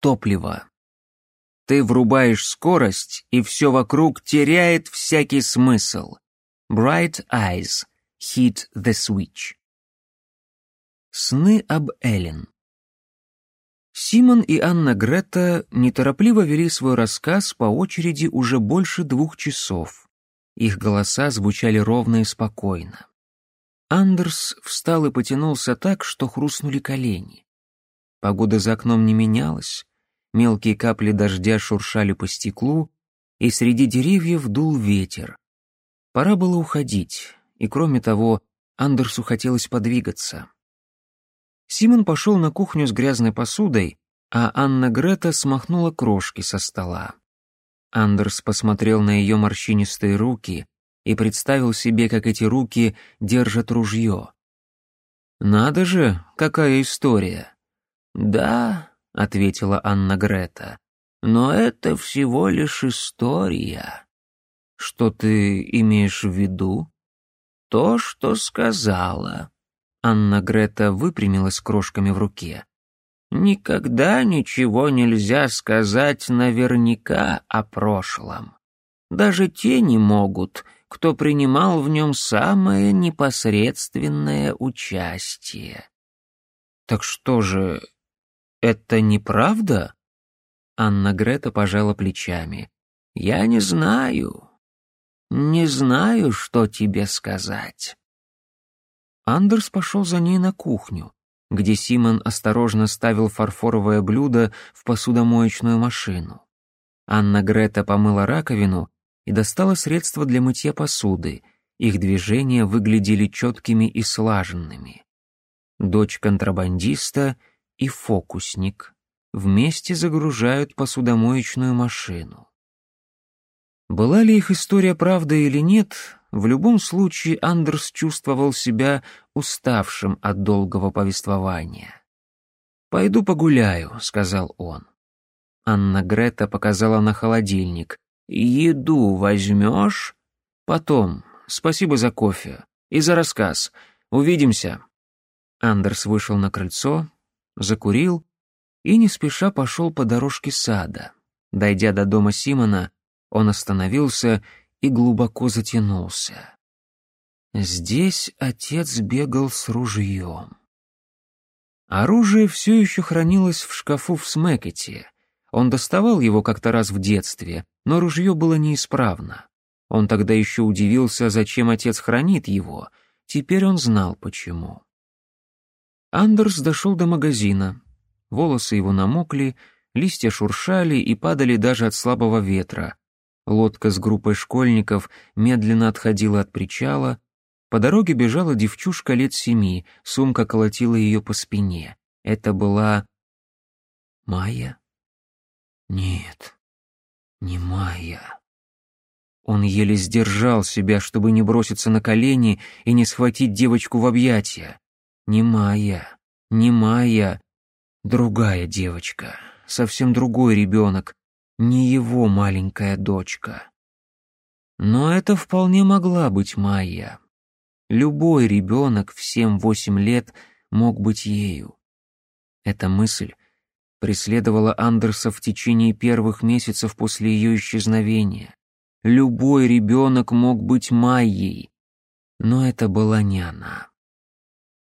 топлива. Ты врубаешь скорость, и все вокруг теряет всякий смысл. Bright Eyes. Hit the Switch. Сны об Эллен. Симон и Анна Грета неторопливо вели свой рассказ по очереди уже больше двух часов. Их голоса звучали ровно и спокойно. Андерс встал и потянулся так, что хрустнули колени. Погода за окном не менялась, мелкие капли дождя шуршали по стеклу, и среди деревьев дул ветер. Пора было уходить, и кроме того, Андерсу хотелось подвигаться. Симон пошел на кухню с грязной посудой, а Анна Грета смахнула крошки со стола. Андерс посмотрел на ее морщинистые руки и представил себе, как эти руки держат ружье. «Надо же, какая история!» «Да, ответила Анна Грета. Но это всего лишь история. Что ты имеешь в виду? То, что сказала. Анна Грета выпрямилась крошками в руке. Никогда ничего нельзя сказать наверняка о прошлом. Даже те не могут, кто принимал в нем самое непосредственное участие. Так что же, это неправда?» Анна Грета пожала плечами. «Я не знаю. Не знаю, что тебе сказать». Андерс пошел за ней на кухню, где Симон осторожно ставил фарфоровое блюдо в посудомоечную машину. Анна Грета помыла раковину и достала средства для мытья посуды. Их движения выглядели четкими и слаженными. Дочь контрабандиста — и фокусник вместе загружают посудомоечную машину. Была ли их история правда или нет, в любом случае Андерс чувствовал себя уставшим от долгого повествования. «Пойду погуляю», — сказал он. Анна Грета показала на холодильник. «Еду возьмешь?» «Потом. Спасибо за кофе. И за рассказ. Увидимся». Андерс вышел на крыльцо, закурил и не спеша пошел по дорожке сада. Дойдя до дома Симона, он остановился и глубоко затянулся. Здесь отец бегал с ружьем. Оружие все еще хранилось в шкафу в Смекете. Он доставал его как-то раз в детстве, но ружье было неисправно. Он тогда еще удивился, зачем отец хранит его. Теперь он знал, почему. Андерс дошел до магазина. Волосы его намокли, листья шуршали и падали даже от слабого ветра. Лодка с группой школьников медленно отходила от причала. По дороге бежала девчушка лет семи, сумка колотила ее по спине. Это была... Майя? Нет, не Майя. Он еле сдержал себя, чтобы не броситься на колени и не схватить девочку в объятия. Немая, немая, другая девочка, совсем другой ребенок, не его маленькая дочка. Но это вполне могла быть Майя. Любой ребенок в семь-восемь лет мог быть ею. Эта мысль преследовала Андерса в течение первых месяцев после ее исчезновения. Любой ребенок мог быть Майей, но это была не она.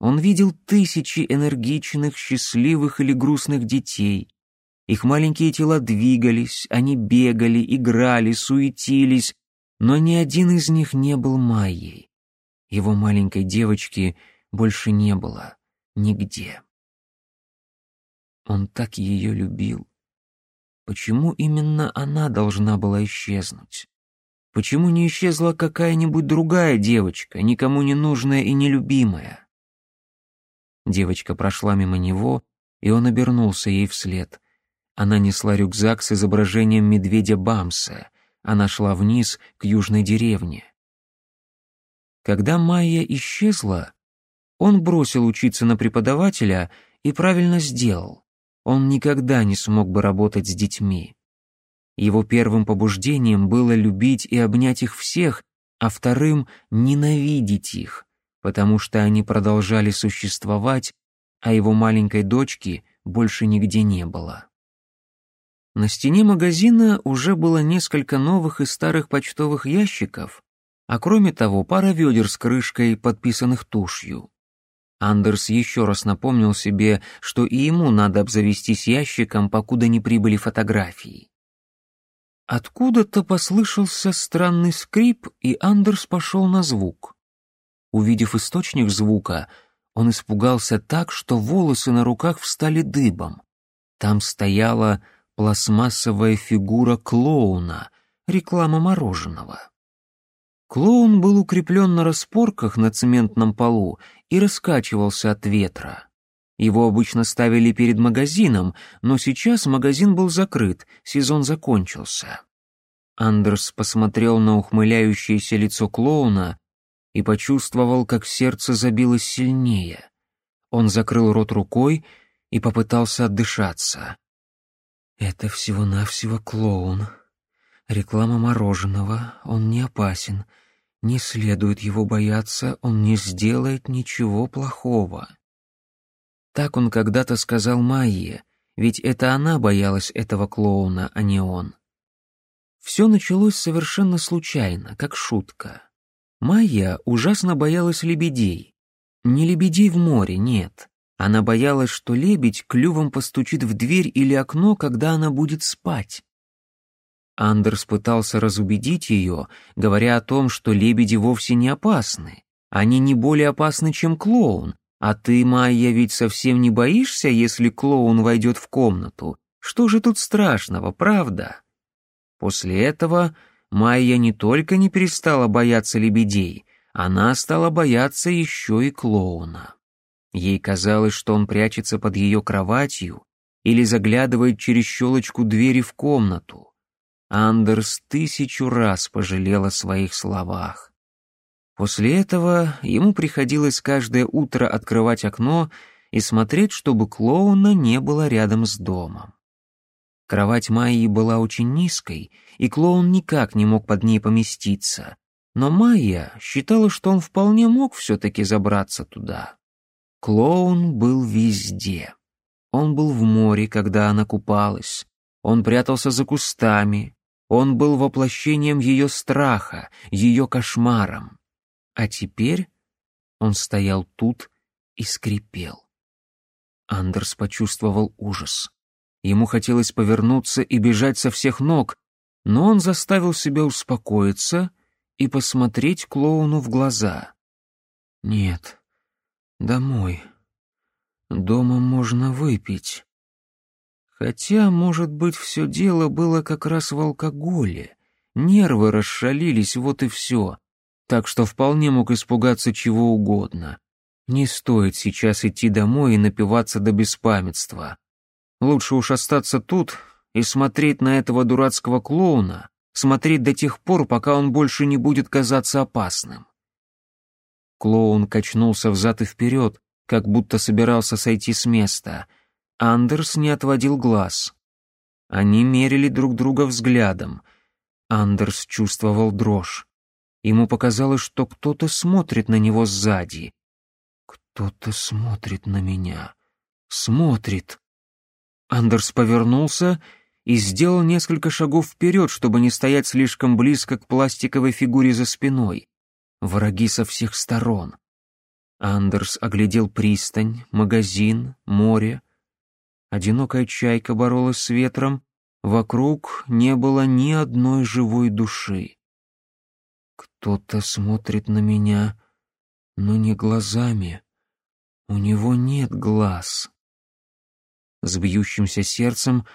Он видел тысячи энергичных, счастливых или грустных детей. Их маленькие тела двигались, они бегали, играли, суетились, но ни один из них не был Майей. Его маленькой девочки больше не было нигде. Он так ее любил. Почему именно она должна была исчезнуть? Почему не исчезла какая-нибудь другая девочка, никому не нужная и нелюбимая? Девочка прошла мимо него, и он обернулся ей вслед. Она несла рюкзак с изображением медведя Бамса. Она шла вниз, к южной деревне. Когда Майя исчезла, он бросил учиться на преподавателя и правильно сделал. Он никогда не смог бы работать с детьми. Его первым побуждением было любить и обнять их всех, а вторым — ненавидеть их — потому что они продолжали существовать, а его маленькой дочки больше нигде не было. На стене магазина уже было несколько новых и старых почтовых ящиков, а кроме того пара ведер с крышкой, подписанных тушью. Андерс еще раз напомнил себе, что и ему надо обзавестись ящиком, покуда не прибыли фотографии. Откуда-то послышался странный скрип, и Андерс пошел на звук. Увидев источник звука, он испугался так, что волосы на руках встали дыбом. Там стояла пластмассовая фигура клоуна, реклама мороженого. Клоун был укреплен на распорках на цементном полу и раскачивался от ветра. Его обычно ставили перед магазином, но сейчас магазин был закрыт, сезон закончился. Андерс посмотрел на ухмыляющееся лицо клоуна и почувствовал, как сердце забилось сильнее. Он закрыл рот рукой и попытался отдышаться. «Это всего-навсего клоун. Реклама мороженого. Он не опасен. Не следует его бояться, он не сделает ничего плохого». Так он когда-то сказал Майе, ведь это она боялась этого клоуна, а не он. Все началось совершенно случайно, как шутка. Майя ужасно боялась лебедей. Не лебедей в море, нет. Она боялась, что лебедь клювом постучит в дверь или окно, когда она будет спать. Андерс пытался разубедить ее, говоря о том, что лебеди вовсе не опасны. Они не более опасны, чем клоун. А ты, Майя, ведь совсем не боишься, если клоун войдет в комнату. Что же тут страшного, правда? После этого Майя не только не перестала бояться лебедей, она стала бояться еще и клоуна. Ей казалось, что он прячется под ее кроватью или заглядывает через щелочку двери в комнату. Андерс тысячу раз пожалел о своих словах. После этого ему приходилось каждое утро открывать окно и смотреть, чтобы клоуна не было рядом с домом. Кровать Майи была очень низкой, и клоун никак не мог под ней поместиться. Но Майя считала, что он вполне мог все-таки забраться туда. Клоун был везде. Он был в море, когда она купалась. Он прятался за кустами. Он был воплощением ее страха, ее кошмаром. А теперь он стоял тут и скрипел. Андерс почувствовал ужас. Ему хотелось повернуться и бежать со всех ног, но он заставил себя успокоиться и посмотреть клоуну в глаза. «Нет, домой. Дома можно выпить». Хотя, может быть, все дело было как раз в алкоголе. Нервы расшалились, вот и все. Так что вполне мог испугаться чего угодно. Не стоит сейчас идти домой и напиваться до беспамятства. Лучше уж остаться тут и смотреть на этого дурацкого клоуна, смотреть до тех пор, пока он больше не будет казаться опасным. Клоун качнулся взад и вперед, как будто собирался сойти с места. Андерс не отводил глаз. Они мерили друг друга взглядом. Андерс чувствовал дрожь. Ему показалось, что кто-то смотрит на него сзади. «Кто-то смотрит на меня. Смотрит!» Андерс повернулся и сделал несколько шагов вперед, чтобы не стоять слишком близко к пластиковой фигуре за спиной. Враги со всех сторон. Андерс оглядел пристань, магазин, море. Одинокая чайка боролась с ветром, вокруг не было ни одной живой души. Кто-то смотрит на меня, но не глазами. У него нет глаз. С бьющимся сердцем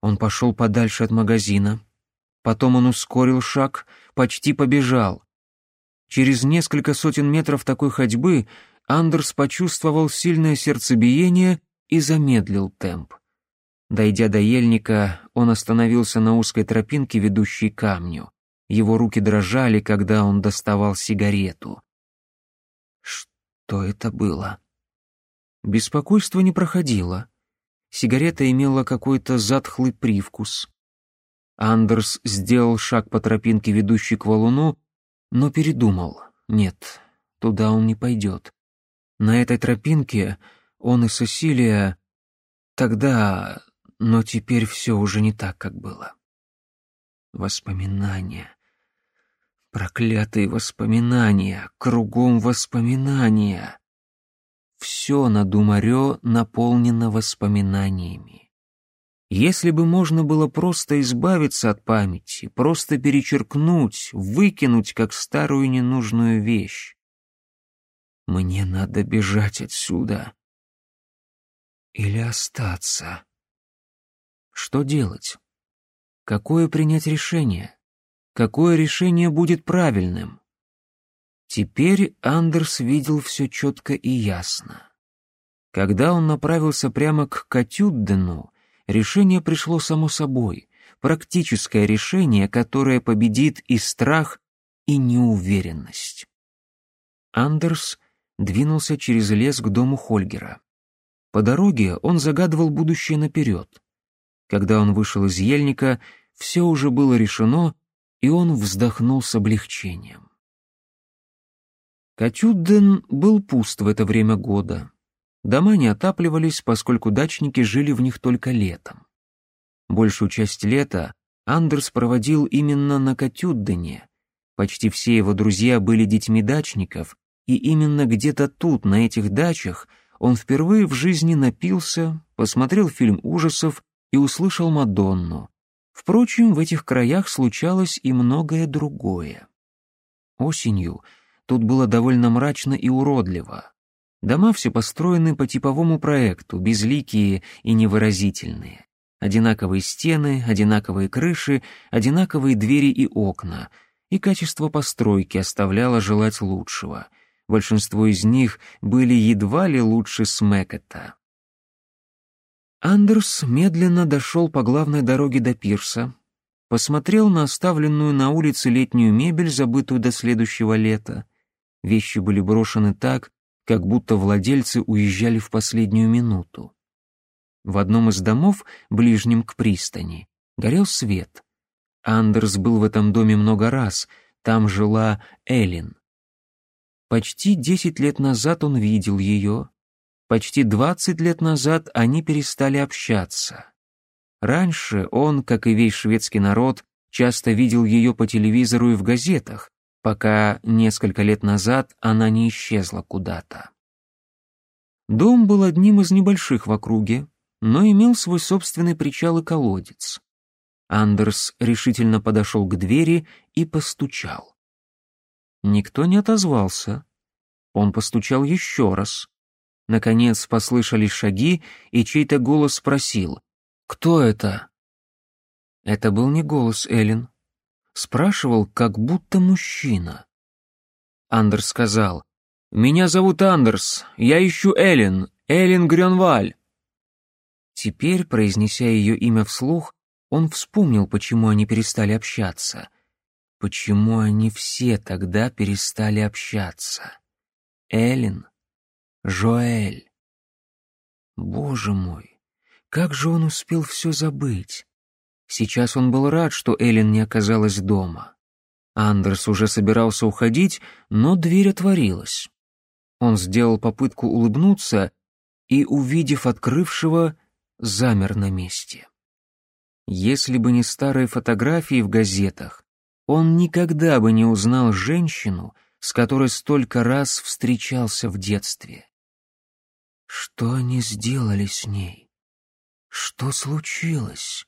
он пошел подальше от магазина. Потом он ускорил шаг, почти побежал. Через несколько сотен метров такой ходьбы Андерс почувствовал сильное сердцебиение и замедлил темп. Дойдя до ельника, он остановился на узкой тропинке, ведущей к камню. Его руки дрожали, когда он доставал сигарету. Что это было? Беспокойство не проходило. Сигарета имела какой-то затхлый привкус. Андерс сделал шаг по тропинке, ведущей к валуну, но передумал. Нет, туда он не пойдет. На этой тропинке он и Сесилия... Тогда... Но теперь все уже не так, как было. Воспоминания. Проклятые воспоминания. Кругом воспоминания. Все на Думарё наполнено воспоминаниями. Если бы можно было просто избавиться от памяти, просто перечеркнуть, выкинуть как старую ненужную вещь. Мне надо бежать отсюда. Или остаться. Что делать? Какое принять решение? Какое решение будет правильным? Теперь Андерс видел все четко и ясно. Когда он направился прямо к Катюддену, решение пришло само собой, практическое решение, которое победит и страх, и неуверенность. Андерс двинулся через лес к дому Хольгера. По дороге он загадывал будущее наперед. Когда он вышел из ельника, все уже было решено, и он вздохнул с облегчением. Катюден был пуст в это время года. Дома не отапливались, поскольку дачники жили в них только летом. Большую часть лета Андерс проводил именно на Катюддене. Почти все его друзья были детьми дачников, и именно где-то тут, на этих дачах, он впервые в жизни напился, посмотрел фильм ужасов и услышал Мадонну. Впрочем, в этих краях случалось и многое другое. Осенью — Тут было довольно мрачно и уродливо. Дома все построены по типовому проекту, безликие и невыразительные. Одинаковые стены, одинаковые крыши, одинаковые двери и окна. И качество постройки оставляло желать лучшего. Большинство из них были едва ли лучше Смекета. Андерс медленно дошел по главной дороге до пирса, посмотрел на оставленную на улице летнюю мебель, забытую до следующего лета, вещи были брошены так, как будто владельцы уезжали в последнюю минуту. В одном из домов, ближнем к пристани, горел свет. Андерс был в этом доме много раз, там жила Эллен. Почти десять лет назад он видел ее. Почти двадцать лет назад они перестали общаться. Раньше он, как и весь шведский народ, часто видел ее по телевизору и в газетах, пока несколько лет назад она не исчезла куда-то. Дом был одним из небольших в округе, но имел свой собственный причал и колодец. Андерс решительно подошел к двери и постучал. Никто не отозвался. Он постучал еще раз. Наконец послышались шаги, и чей-то голос спросил «Кто это?» Это был не голос Эллен спрашивал, как будто мужчина. Андерс сказал, «Меня зовут Андерс, я ищу Эллен, Эллен Грюнваль». Теперь, произнеся ее имя вслух, он вспомнил, почему они перестали общаться. Почему они все тогда перестали общаться? Эллен, Жоэль. Боже мой, как же он успел все забыть? Сейчас он был рад, что Эллен не оказалась дома. Андерс уже собирался уходить, но дверь отворилась. Он сделал попытку улыбнуться и, увидев открывшего, замер на месте. Если бы не старые фотографии в газетах, он никогда бы не узнал женщину, с которой столько раз встречался в детстве. Что они сделали с ней? Что случилось?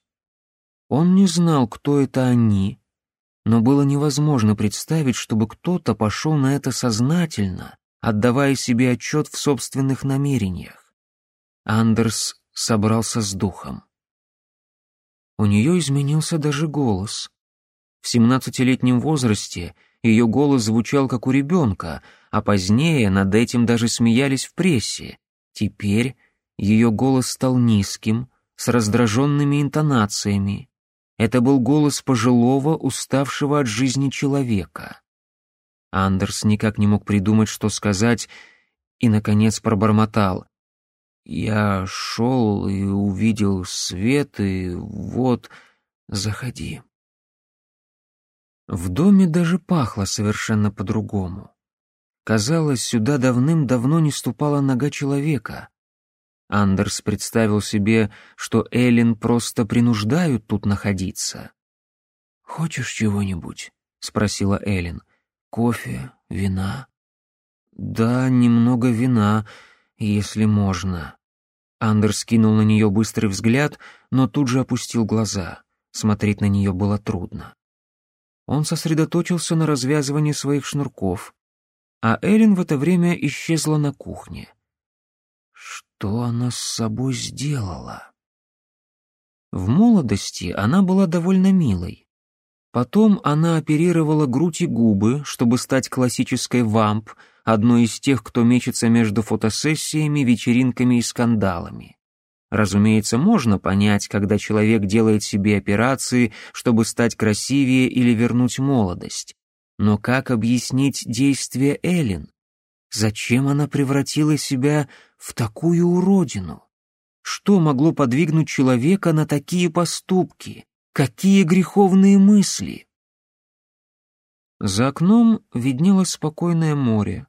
Он не знал, кто это они, но было невозможно представить, чтобы кто-то пошел на это сознательно, отдавая себе отчет в собственных намерениях. Андерс собрался с духом. У нее изменился даже голос. В семнадцатилетнем возрасте ее голос звучал как у ребенка, а позднее над этим даже смеялись в прессе. Теперь ее голос стал низким, с раздраженными интонациями, это был голос пожилого, уставшего от жизни человека. Андерс никак не мог придумать, что сказать, и, наконец, пробормотал. «Я шел и увидел свет, и вот, заходи». В доме даже пахло совершенно по-другому. Казалось, сюда давным-давно не ступала нога человека. Андерс представил себе, что Эллен просто принуждают тут находиться. «Хочешь чего-нибудь?» — спросила Эллен. «Кофе? Вина?» «Да, немного вина, если можно». Андерс кинул на нее быстрый взгляд, но тут же опустил глаза. Смотреть на нее было трудно. Он сосредоточился на развязывании своих шнурков, а Эллен в это время исчезла на кухне что она с собой сделала. В молодости она была довольно милой. Потом она оперировала грудь и губы, чтобы стать классической вамп, одной из тех, кто мечется между фотосессиями, вечеринками и скандалами. Разумеется, можно понять, когда человек делает себе операции, чтобы стать красивее или вернуть молодость. Но как объяснить действия Эллен? Зачем она превратила себя в такую уродину? Что могло подвигнуть человека на такие поступки? Какие греховные мысли? За окном виднелось спокойное море.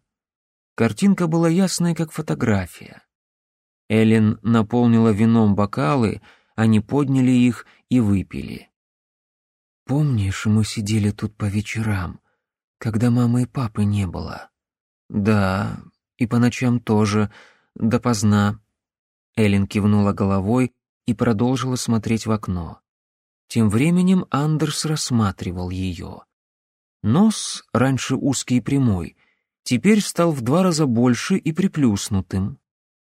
Картинка была ясная, как фотография. Эллен наполнила вином бокалы, они подняли их и выпили. «Помнишь, мы сидели тут по вечерам, когда мамы и папы не было?» «Да, и по ночам тоже, допоздна». Эллен кивнула головой и продолжила смотреть в окно. Тем временем Андерс рассматривал ее. Нос, раньше узкий и прямой, теперь стал в два раза больше и приплюснутым.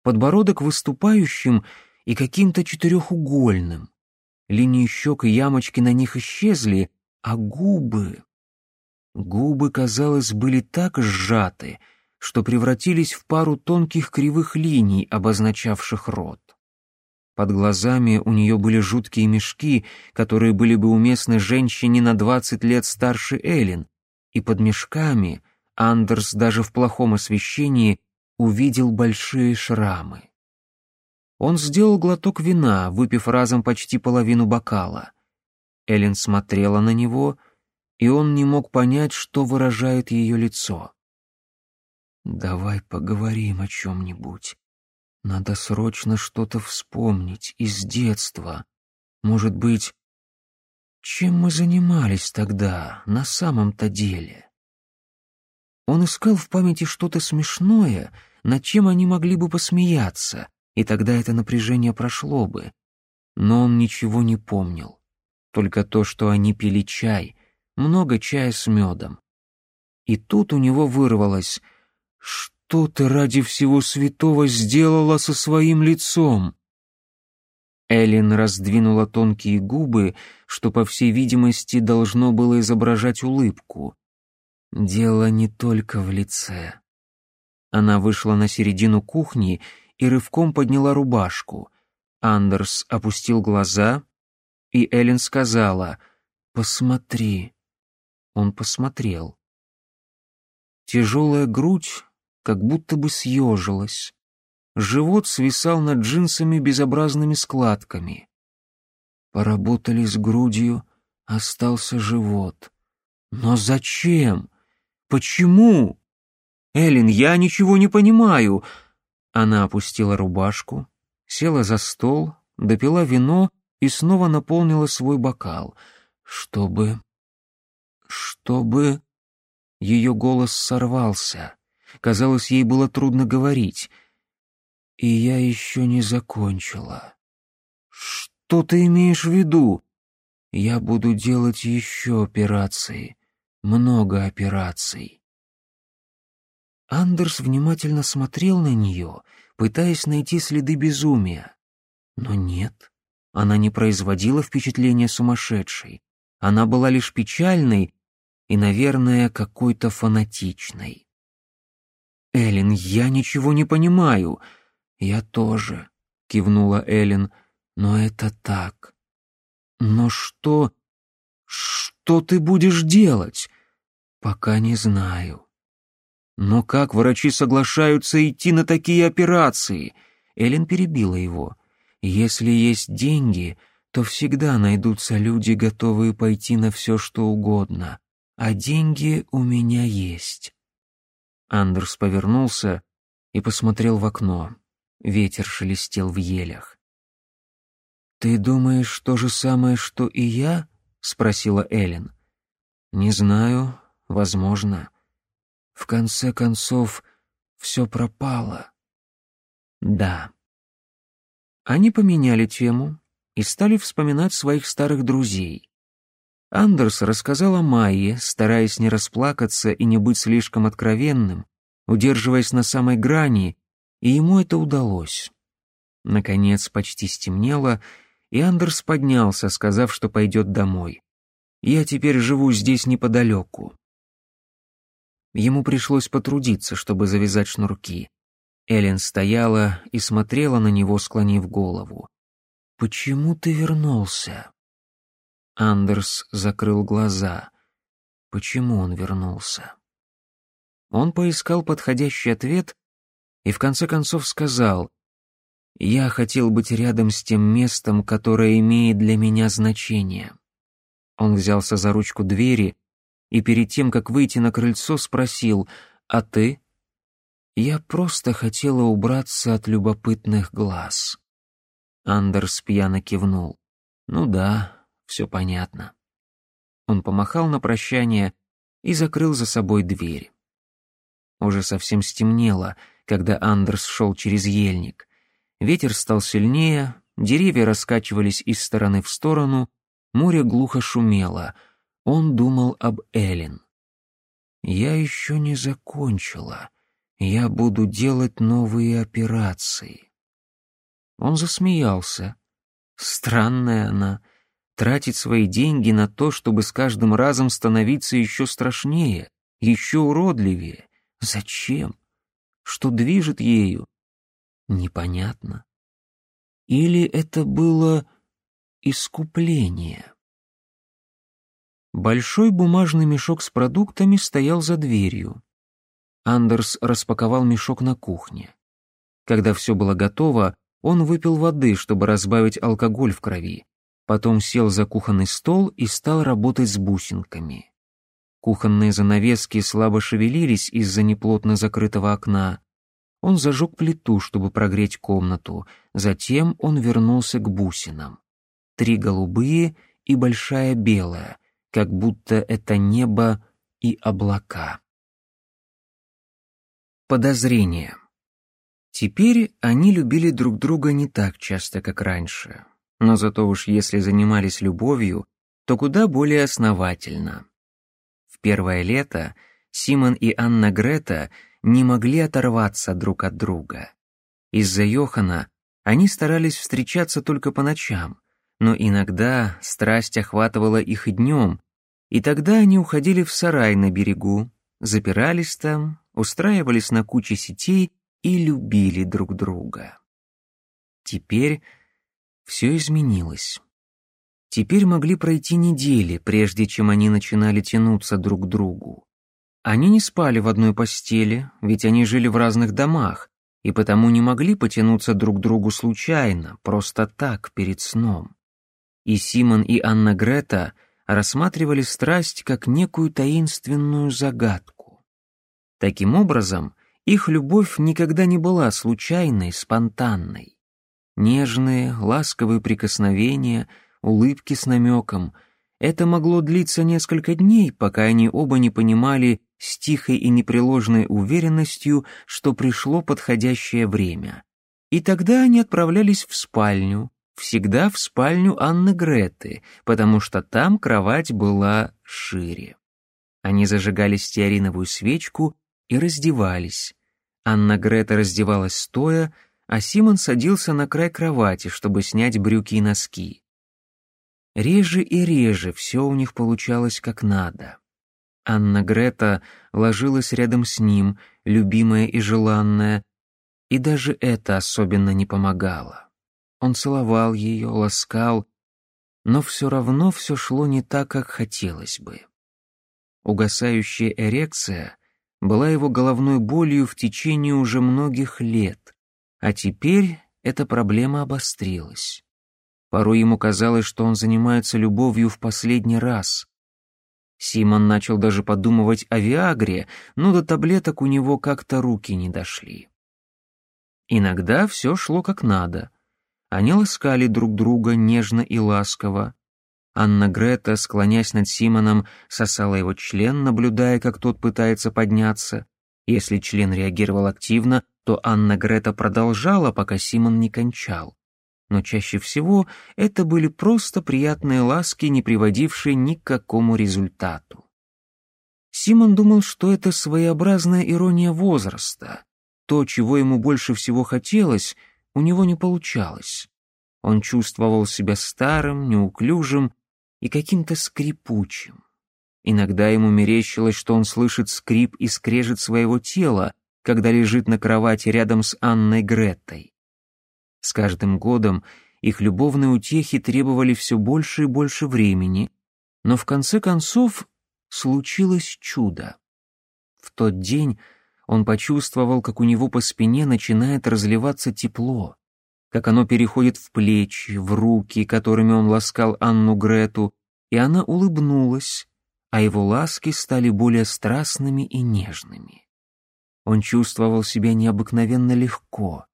Подбородок выступающим и каким-то четырехугольным. Линии щек и ямочки на них исчезли, а губы... Губы, казалось, были так сжаты, что превратились в пару тонких кривых линий, обозначавших рот. Под глазами у нее были жуткие мешки, которые были бы уместны женщине на двадцать лет старше Эллен, и под мешками Андерс даже в плохом освещении увидел большие шрамы. Он сделал глоток вина, выпив разом почти половину бокала. Эллен смотрела на него — и он не мог понять, что выражает ее лицо. «Давай поговорим о чем-нибудь. Надо срочно что-то вспомнить из детства. Может быть, чем мы занимались тогда на самом-то деле?» Он искал в памяти что-то смешное, над чем они могли бы посмеяться, и тогда это напряжение прошло бы. Но он ничего не помнил. Только то, что они пили чай — много чая с медом. И тут у него вырвалось «Что ты ради всего святого сделала со своим лицом?» Эллен раздвинула тонкие губы, что, по всей видимости, должно было изображать улыбку. Дело не только в лице. Она вышла на середину кухни и рывком подняла рубашку. Андерс опустил глаза, и Эллен сказала «Посмотри». Он посмотрел. Тяжелая грудь как будто бы съежилась. Живот свисал над джинсами безобразными складками. Поработали с грудью, остался живот. Но зачем? Почему? Элин, я ничего не понимаю. Она опустила рубашку, села за стол, допила вино и снова наполнила свой бокал, чтобы чтобы...» Ее голос сорвался. Казалось, ей было трудно говорить. «И я еще не закончила». «Что ты имеешь в виду?» «Я буду делать еще операции. Много операций». Андерс внимательно смотрел на нее, пытаясь найти следы безумия. Но нет, она не производила впечатления сумасшедшей. Она была лишь печальной и, наверное, какой-то фанатичной. Элин, я ничего не понимаю. Я тоже, кивнула Элин, но это так. Но что что ты будешь делать? Пока не знаю. Но как врачи соглашаются идти на такие операции? Элин перебила его. Если есть деньги, то всегда найдутся люди, готовые пойти на все, что угодно а деньги у меня есть». Андерс повернулся и посмотрел в окно. Ветер шелестел в елях. «Ты думаешь то же самое, что и я?» — спросила Эллен. «Не знаю. Возможно. В конце концов, все пропало». «Да». Они поменяли тему и стали вспоминать своих старых друзей. Андерс рассказал о Майе, стараясь не расплакаться и не быть слишком откровенным, удерживаясь на самой грани, и ему это удалось. Наконец почти стемнело, и Андерс поднялся, сказав, что пойдет домой. «Я теперь живу здесь неподалеку». Ему пришлось потрудиться, чтобы завязать шнурки. Эллен стояла и смотрела на него, склонив голову. «Почему ты вернулся?» Андерс закрыл глаза. Почему он вернулся? Он поискал подходящий ответ и в конце концов сказал, «Я хотел быть рядом с тем местом, которое имеет для меня значение». Он взялся за ручку двери и перед тем, как выйти на крыльцо, спросил, «А ты?» «Я просто хотела убраться от любопытных глаз». Андерс пьяно кивнул. «Ну да, все понятно. Он помахал на прощание и закрыл за собой дверь. Уже совсем стемнело, когда Андерс шел через ельник. Ветер стал сильнее, деревья раскачивались из стороны в сторону, море глухо шумело. Он думал об Эллен. «Я еще не закончила. Я буду делать новые операции». Он засмеялся. Странная она, Тратить свои деньги на то, чтобы с каждым разом становиться еще страшнее, еще уродливее. Зачем? Что движет ею? Непонятно. Или это было искупление? Большой бумажный мешок с продуктами стоял за дверью. Андерс распаковал мешок на кухне. Когда все было готово, он выпил воды, чтобы разбавить алкоголь в крови потом сел за кухонный стол и стал работать с бусинками. Кухонные занавески слабо шевелились из-за неплотно закрытого окна. Он зажег плиту, чтобы прогреть комнату, затем он вернулся к бусинам. Три голубые и большая белая, как будто это небо и облака. Подозрение. Теперь они любили друг друга не так часто, как раньше. Но зато уж если занимались любовью, то куда более основательно. В первое лето Симон и Анна Грета не могли оторваться друг от друга. Из-за Йохана они старались встречаться только по ночам, но иногда страсть охватывала их и днем, и тогда они уходили в сарай на берегу, запирались там, устраивались на куче сетей и любили друг друга. Теперь все изменилось. Теперь могли пройти недели, прежде чем они начинали тянуться друг к другу. Они не спали в одной постели, ведь они жили в разных домах, и потому не могли потянуться друг к другу случайно, просто так, перед сном. И Симон и Анна Грета рассматривали страсть как некую таинственную загадку. Таким образом, их любовь никогда не была случайной, спонтанной. Нежные, ласковые прикосновения, улыбки с намеком. Это могло длиться несколько дней, пока они оба не понимали с тихой и непреложной уверенностью, что пришло подходящее время. И тогда они отправлялись в спальню, всегда в спальню Анны Греты, потому что там кровать была шире. Они зажигали стеариновую свечку и раздевались. Анна Грета раздевалась стоя, а Симон садился на край кровати, чтобы снять брюки и носки. Реже и реже все у них получалось как надо. Анна Грета ложилась рядом с ним, любимая и желанная, и даже это особенно не помогало. Он целовал ее, ласкал, но все равно все шло не так, как хотелось бы. Угасающая эрекция была его головной болью в течение уже многих лет, а теперь эта проблема обострилась. Порой ему казалось, что он занимается любовью в последний раз. Симон начал даже подумывать о Виагре, но до таблеток у него как-то руки не дошли. Иногда все шло как надо. Они ласкали друг друга нежно и ласково. Анна Грета, склонясь над Симоном, сосала его член, наблюдая, как тот пытается подняться. Если член реагировал активно, то Анна Грета продолжала, пока Симон не кончал. Но чаще всего это были просто приятные ласки, не приводившие ни к какому результату. Симон думал, что это своеобразная ирония возраста. То, чего ему больше всего хотелось, у него не получалось. Он чувствовал себя старым, неуклюжим и каким-то скрипучим. Иногда ему мерещилось, что он слышит скрип и скрежет своего тела, когда лежит на кровати рядом с Анной Греттой. С каждым годом их любовные утехи требовали все больше и больше времени, но в конце концов случилось чудо. В тот день он почувствовал, как у него по спине начинает разливаться тепло, как оно переходит в плечи, в руки, которыми он ласкал Анну Грету, и она улыбнулась, а его ласки стали более страстными и нежными. Он чувствовал себя необыкновенно легко.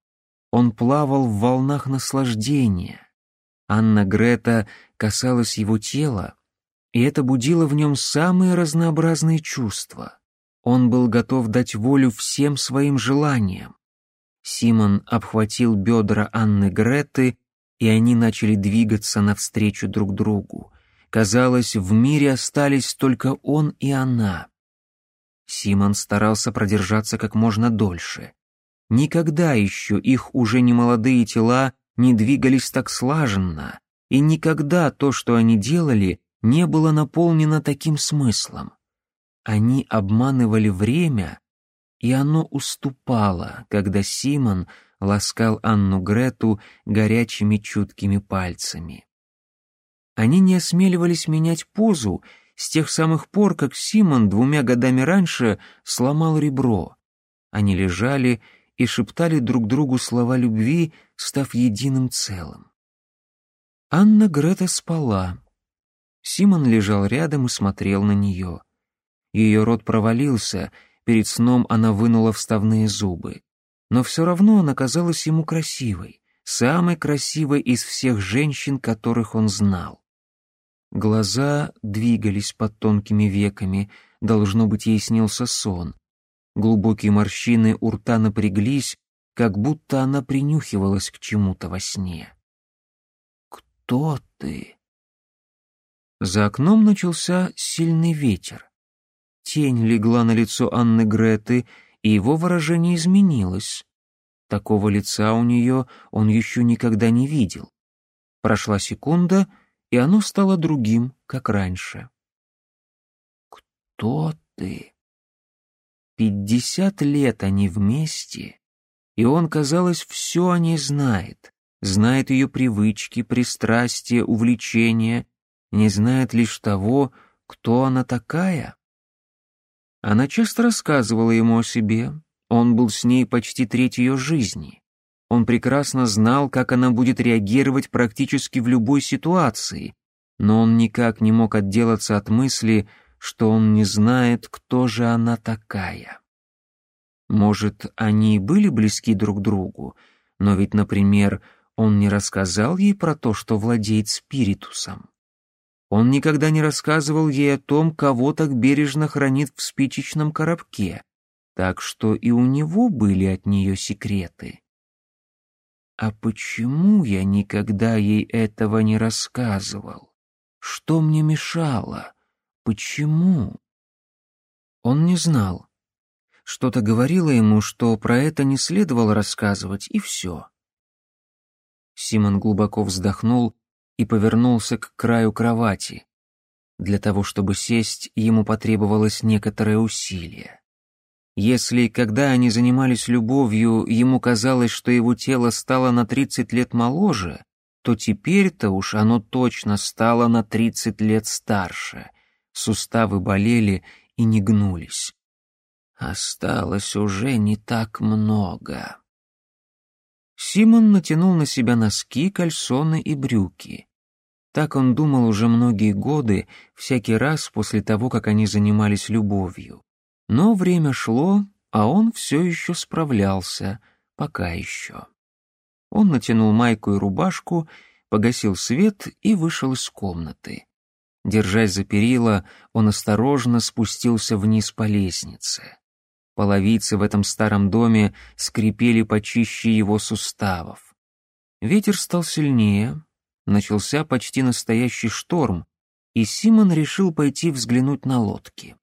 Он плавал в волнах наслаждения. Анна Грета касалась его тела, и это будило в нем самые разнообразные чувства. Он был готов дать волю всем своим желаниям. Симон обхватил бедра Анны Греты, и они начали двигаться навстречу друг другу. Казалось, в мире остались только он и она. Симон старался продержаться как можно дольше. Никогда еще их уже немолодые тела не двигались так слаженно, и никогда то, что они делали, не было наполнено таким смыслом. Они обманывали время, и оно уступало, когда Симон ласкал Анну Грету горячими чуткими пальцами. Они не осмеливались менять позу с тех самых пор, как Симон двумя годами раньше сломал ребро. Они лежали и шептали друг другу слова любви, став единым целым. Анна Грета спала. Симон лежал рядом и смотрел на нее. Ее рот провалился, перед сном она вынула вставные зубы. Но все равно она казалась ему красивой, самой красивой из всех женщин, которых он знал. Глаза двигались под тонкими веками, должно быть, ей снился сон. Глубокие морщины у рта напряглись, как будто она принюхивалась к чему-то во сне. «Кто ты?» За окном начался сильный ветер. Тень легла на лицо Анны Греты, и его выражение изменилось. Такого лица у нее он еще никогда не видел. Прошла секунда — и оно стало другим, как раньше. «Кто ты?» Пятьдесят лет они вместе, и он, казалось, все о ней знает, знает ее привычки, пристрастия, увлечения, не знает лишь того, кто она такая. Она часто рассказывала ему о себе, он был с ней почти треть ее жизни. Он прекрасно знал, как она будет реагировать практически в любой ситуации, но он никак не мог отделаться от мысли, что он не знает, кто же она такая. Может, они и были близки друг другу, но ведь, например, он не рассказал ей про то, что владеет спиритусом. Он никогда не рассказывал ей о том, кого так бережно хранит в спичечном коробке, так что и у него были от нее секреты. «А почему я никогда ей этого не рассказывал? Что мне мешало? Почему?» Он не знал. Что-то говорило ему, что про это не следовало рассказывать, и все. Симон глубоко вздохнул и повернулся к краю кровати. Для того, чтобы сесть, ему потребовалось некоторое усилие. Если, когда они занимались любовью, ему казалось, что его тело стало на 30 лет моложе, то теперь-то уж оно точно стало на 30 лет старше. Суставы болели и не гнулись. Осталось уже не так много. Симон натянул на себя носки, кальсоны и брюки. Так он думал уже многие годы, всякий раз после того, как они занимались любовью. Но время шло, а он все еще справлялся, пока еще. Он натянул майку и рубашку, погасил свет и вышел из комнаты. Держась за перила, он осторожно спустился вниз по лестнице. Половицы в этом старом доме скрипели почище его суставов. Ветер стал сильнее, начался почти настоящий шторм, и Симон решил пойти взглянуть на лодки.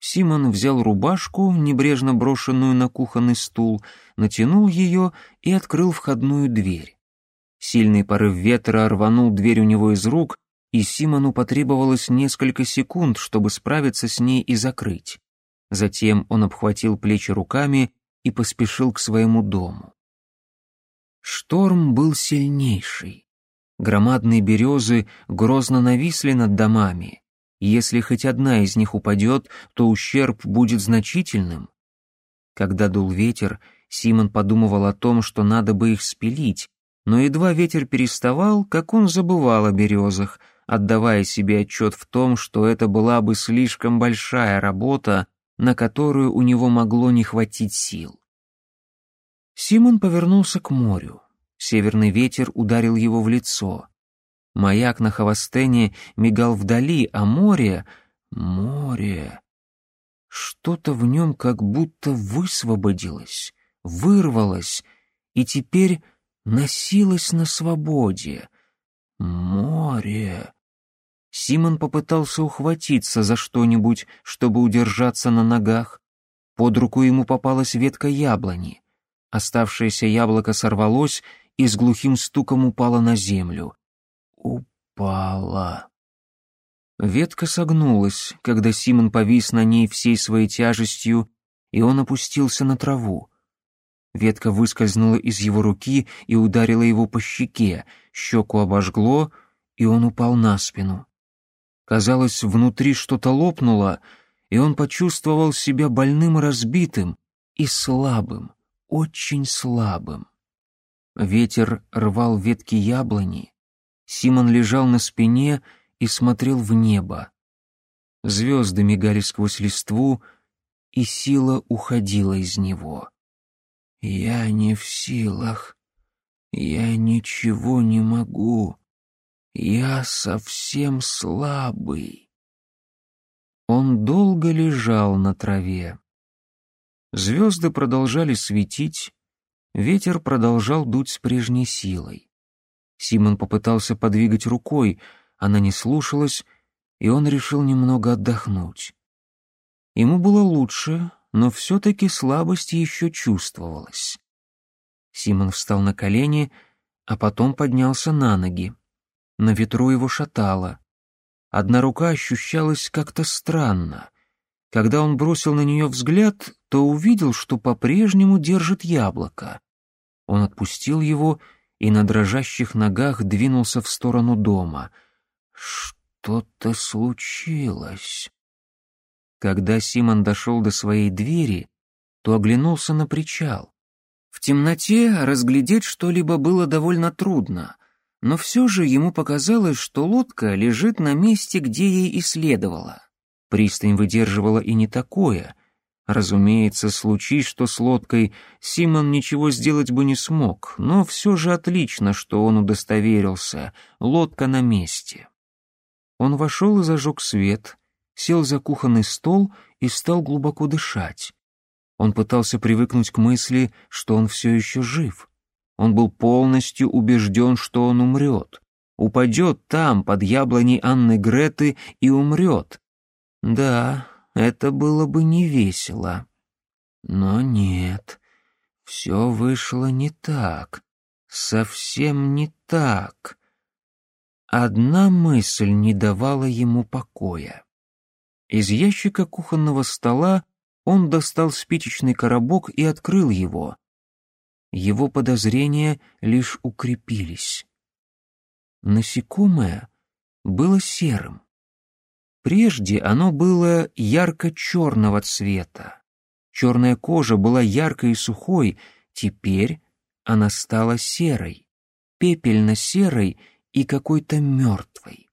Симон взял рубашку, небрежно брошенную на кухонный стул, натянул ее и открыл входную дверь. Сильный порыв ветра рванул дверь у него из рук, и Симону потребовалось несколько секунд, чтобы справиться с ней и закрыть. Затем он обхватил плечи руками и поспешил к своему дому. Шторм был сильнейший. Громадные березы грозно нависли над домами, если хоть одна из них упадет, то ущерб будет значительным. Когда дул ветер, Симон подумывал о том, что надо бы их спилить, но едва ветер переставал, как он забывал о березах, отдавая себе отчет в том, что это была бы слишком большая работа, на которую у него могло не хватить сил. Симон повернулся к морю. Северный ветер ударил его в лицо. Маяк на Хавастене мигал вдали, а море... море... Что-то в нем как будто высвободилось, вырвалось и теперь носилось на свободе. Море... Симон попытался ухватиться за что-нибудь, чтобы удержаться на ногах. Под руку ему попалась ветка яблони. Оставшееся яблоко сорвалось и с глухим стуком упало на землю упала. Ветка согнулась, когда Симон повис на ней всей своей тяжестью, и он опустился на траву. Ветка выскользнула из его руки и ударила его по щеке, щеку обожгло, и он упал на спину. Казалось, внутри что-то лопнуло, и он почувствовал себя больным и разбитым, и слабым, очень слабым. Ветер рвал ветки яблони, Симон лежал на спине и смотрел в небо. Звезды мигали сквозь листву, и сила уходила из него. «Я не в силах. Я ничего не могу. Я совсем слабый». Он долго лежал на траве. Звезды продолжали светить, ветер продолжал дуть с прежней силой. Симон попытался подвигать рукой, она не слушалась, и он решил немного отдохнуть. Ему было лучше, но все-таки слабость еще чувствовалась. Симон встал на колени, а потом поднялся на ноги. На ветру его шатало. Одна рука ощущалась как-то странно. Когда он бросил на нее взгляд, то увидел, что по-прежнему держит яблоко. Он отпустил его и и на дрожащих ногах двинулся в сторону дома. Что-то случилось. Когда Симон дошел до своей двери, то оглянулся на причал. В темноте разглядеть что-либо было довольно трудно, но все же ему показалось, что лодка лежит на месте, где ей и следовало. Пристань выдерживала и не такое — Разумеется, случись что с лодкой, Симон ничего сделать бы не смог, но все же отлично, что он удостоверился, лодка на месте. Он вошел и зажег свет, сел за кухонный стол и стал глубоко дышать. Он пытался привыкнуть к мысли, что он все еще жив. Он был полностью убежден, что он умрет. Упадет там, под яблоней Анны Греты, и умрет. Да, это было бы не весело. Но нет, все вышло не так, совсем не так. Одна мысль не давала ему покоя. Из ящика кухонного стола он достал спичечный коробок и открыл его. Его подозрения лишь укрепились. Насекомое было серым. Прежде оно было ярко-черного цвета. Черная кожа была яркой и сухой, теперь она стала серой, пепельно-серой и какой-то мертвой.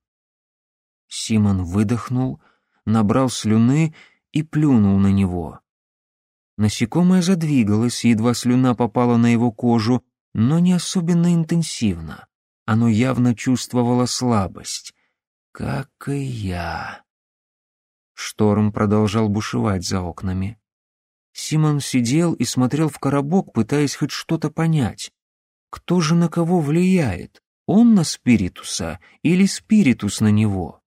Симон выдохнул, набрал слюны и плюнул на него. Насекомое задвигалось, едва слюна попала на его кожу, но не особенно интенсивно. Оно явно чувствовало слабость. «Как и я», Шторм продолжал бушевать за окнами. Симон сидел и смотрел в коробок, пытаясь хоть что-то понять. Кто же на кого влияет? Он на Спиритуса или Спиритус на него?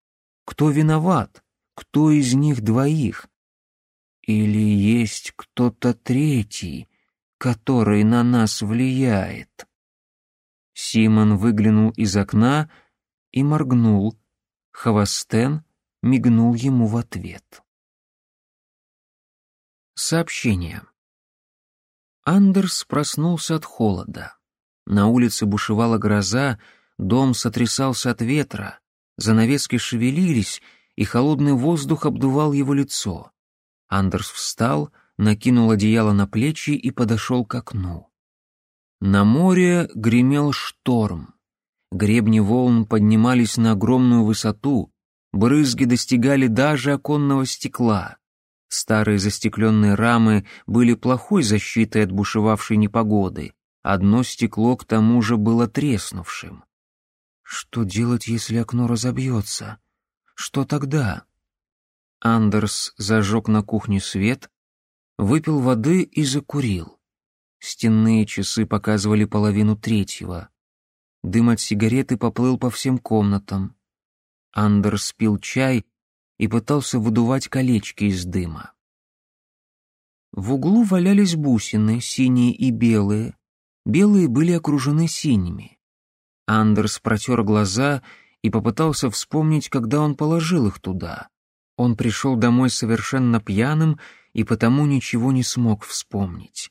Кто виноват? Кто из них двоих? Или есть кто-то третий, который на нас влияет? Симон выглянул из окна и моргнул. Хавастен мигнул ему в ответ. Сообщение. Андерс проснулся от холода. На улице бушевала гроза, дом сотрясался от ветра, занавески шевелились, и холодный воздух обдувал его лицо. Андерс встал, накинул одеяло на плечи и подошел к окну. На море гремел шторм. Гребни волн поднимались на огромную высоту, Брызги достигали даже оконного стекла. Старые застекленные рамы были плохой защитой от бушевавшей непогоды. Одно стекло к тому же было треснувшим. Что делать, если окно разобьется? Что тогда? Андерс зажег на кухне свет, выпил воды и закурил. Стенные часы показывали половину третьего. Дым от сигареты поплыл по всем комнатам. Андер спил чай и пытался выдувать колечки из дыма. В углу валялись бусины, синие и белые. Белые были окружены синими. Андерс протер глаза и попытался вспомнить, когда он положил их туда. Он пришел домой совершенно пьяным и потому ничего не смог вспомнить.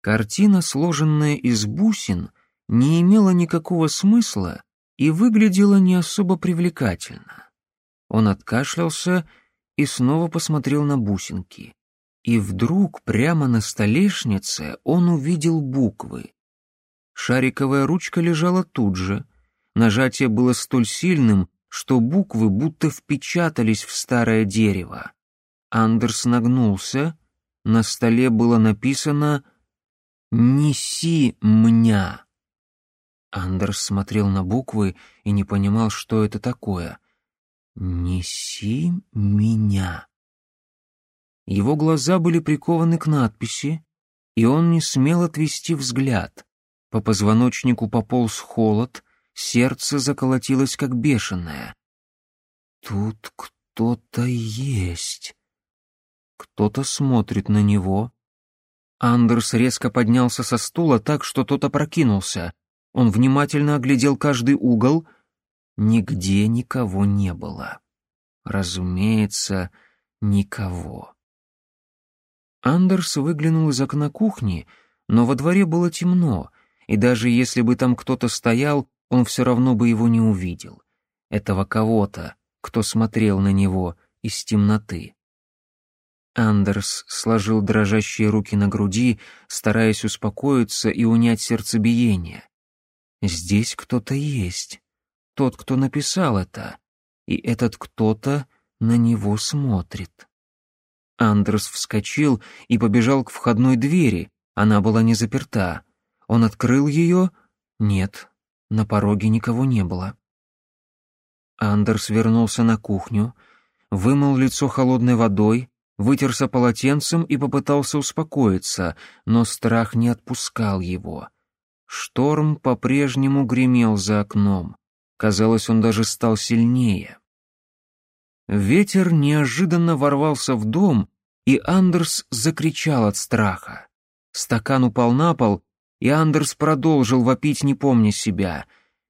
Картина, сложенная из бусин, не имела никакого смысла, и выглядела не особо привлекательно. Он откашлялся и снова посмотрел на бусинки. И вдруг прямо на столешнице он увидел буквы. Шариковая ручка лежала тут же. Нажатие было столь сильным, что буквы будто впечатались в старое дерево. Андерс нагнулся, на столе было написано «Неси меня». Андерс смотрел на буквы и не понимал, что это такое. «Неси меня». Его глаза были прикованы к надписи, и он не смел отвести взгляд. По позвоночнику пополз холод, сердце заколотилось как бешеное. «Тут кто-то есть». Кто-то смотрит на него. Андерс резко поднялся со стула так, что тот опрокинулся. Он внимательно оглядел каждый угол. Нигде никого не было. Разумеется, никого. Андерс выглянул из окна кухни, но во дворе было темно, и даже если бы там кто-то стоял, он все равно бы его не увидел. Этого кого-то, кто смотрел на него из темноты. Андерс сложил дрожащие руки на груди, стараясь успокоиться и унять сердцебиение. Здесь кто-то есть. Тот, кто написал это. И этот кто-то на него смотрит. Андерс вскочил и побежал к входной двери. Она была не заперта. Он открыл ее. Нет, на пороге никого не было. Андерс вернулся на кухню, вымыл лицо холодной водой, вытерся полотенцем и попытался успокоиться, но страх не отпускал его. Шторм по-прежнему гремел за окном. Казалось, он даже стал сильнее. Ветер неожиданно ворвался в дом, и Андерс закричал от страха. Стакан упал на пол, и Андерс продолжил вопить, не помня себя.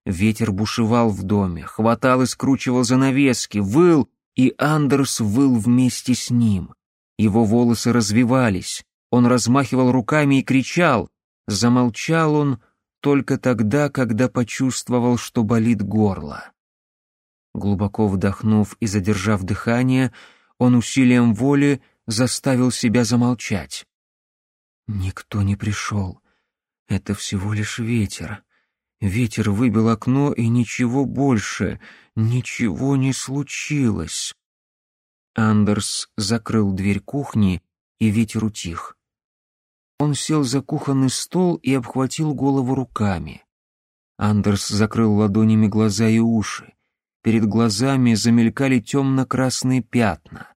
Ветер бушевал в доме, хватал и скручивал занавески, выл, и Андерс выл вместе с ним. Его волосы развивались, он размахивал руками и кричал. Замолчал он, только тогда, когда почувствовал, что болит горло. Глубоко вдохнув и задержав дыхание, он усилием воли заставил себя замолчать. Никто не пришел. Это всего лишь ветер. Ветер выбил окно, и ничего больше, ничего не случилось. Андерс закрыл дверь кухни, и ветер утих. Он сел за кухонный стол и обхватил голову руками. Андерс закрыл ладонями глаза и уши. Перед глазами замелькали темно-красные пятна.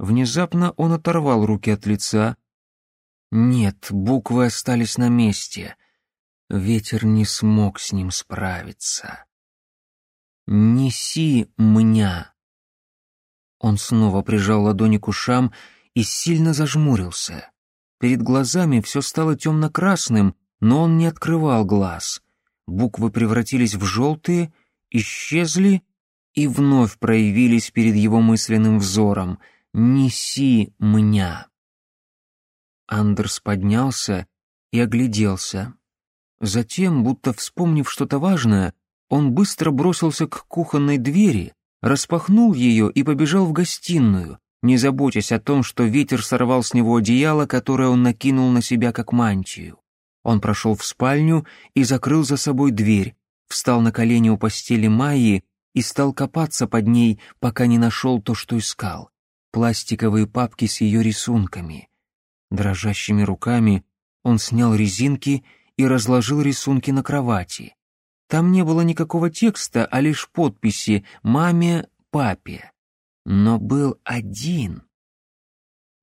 Внезапно он оторвал руки от лица. Нет, буквы остались на месте. Ветер не смог с ним справиться. «Неси меня!» Он снова прижал ладони к ушам и сильно зажмурился. Перед глазами все стало темно-красным, но он не открывал глаз. Буквы превратились в желтые, исчезли и вновь проявились перед его мысленным взором. «Неси меня!» Андерс поднялся и огляделся. Затем, будто вспомнив что-то важное, он быстро бросился к кухонной двери, распахнул ее и побежал в гостиную, не заботясь о том, что ветер сорвал с него одеяло, которое он накинул на себя как мантию. Он прошел в спальню и закрыл за собой дверь, встал на колени у постели Майи и стал копаться под ней, пока не нашел то, что искал. Пластиковые папки с ее рисунками. Дрожащими руками он снял резинки и разложил рисунки на кровати. Там не было никакого текста, а лишь подписи «Маме», «Папе» но был один.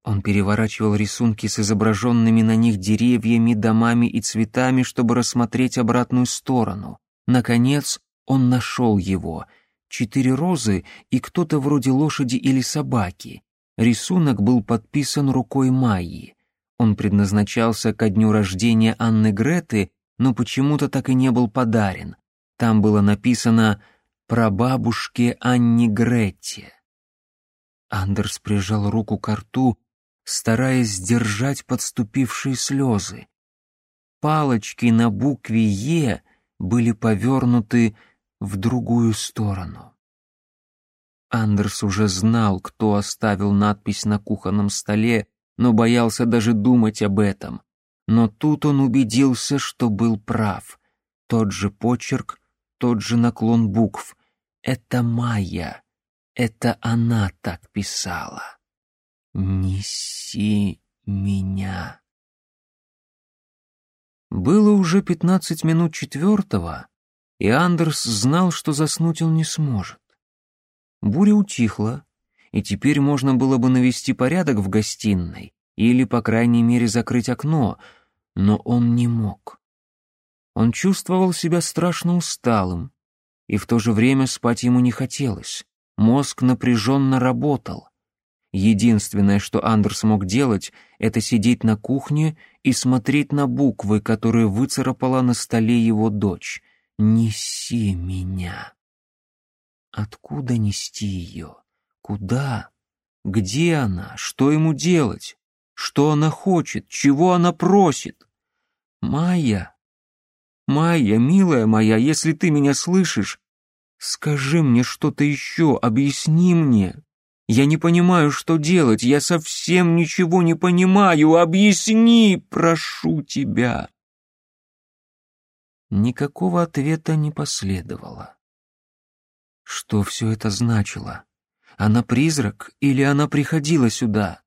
Он переворачивал рисунки с изображенными на них деревьями, домами и цветами, чтобы рассмотреть обратную сторону. Наконец он нашел его. Четыре розы и кто-то вроде лошади или собаки. Рисунок был подписан рукой Майи. Он предназначался ко дню рождения Анны Греты, но почему-то так и не был подарен. Там было написано про «Прабабушке Анне Гретти. Андерс прижал руку к рту, стараясь сдержать подступившие слезы. Палочки на букве «Е» были повернуты в другую сторону. Андерс уже знал, кто оставил надпись на кухонном столе, но боялся даже думать об этом. Но тут он убедился, что был прав. Тот же почерк, тот же наклон букв. Это Майя. Это она так писала. «Неси меня». Было уже пятнадцать минут четвертого, и Андерс знал, что заснуть он не сможет. Буря утихла, и теперь можно было бы навести порядок в гостиной или, по крайней мере, закрыть окно, но он не мог. Он чувствовал себя страшно усталым, и в то же время спать ему не хотелось. Мозг напряженно работал. Единственное, что Андерс мог делать, это сидеть на кухне и смотреть на буквы, которые выцарапала на столе его дочь. «Неси меня». Откуда нести ее? Куда? Где она? Что ему делать? Что она хочет? Чего она просит? «Майя! Майя, милая моя, если ты меня слышишь, Скажи мне что-то еще, объясни мне. Я не понимаю, что делать, я совсем ничего не понимаю, объясни, прошу тебя. Никакого ответа не последовало. Что все это значило? Она призрак или она приходила сюда?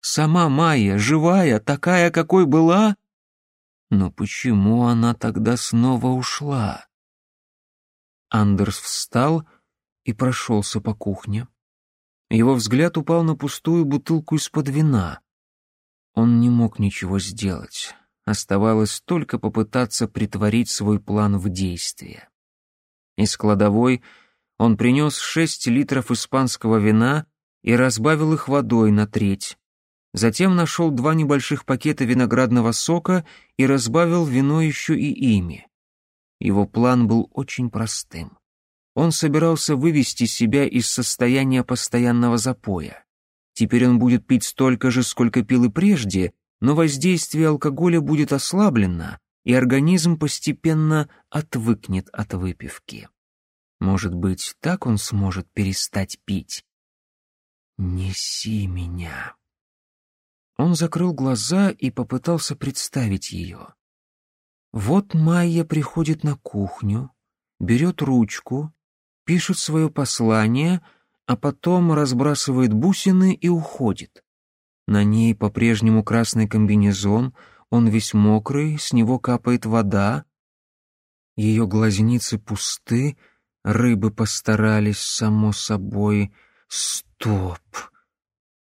Сама Майя, живая, такая, какой была? Но почему она тогда снова ушла? Андерс встал и прошелся по кухне. Его взгляд упал на пустую бутылку из-под вина. Он не мог ничего сделать. Оставалось только попытаться притворить свой план в действие. Из кладовой он принес шесть литров испанского вина и разбавил их водой на треть. Затем нашел два небольших пакета виноградного сока и разбавил вино еще и ими. Его план был очень простым. Он собирался вывести себя из состояния постоянного запоя. Теперь он будет пить столько же, сколько пил и прежде, но воздействие алкоголя будет ослаблено, и организм постепенно отвыкнет от выпивки. Может быть, так он сможет перестать пить? «Неси меня». Он закрыл глаза и попытался представить ее. Вот Майя приходит на кухню, берет ручку, пишет свое послание, а потом разбрасывает бусины и уходит. На ней по-прежнему красный комбинезон, он весь мокрый, с него капает вода. Ее глазницы пусты, рыбы постарались, само собой. Стоп!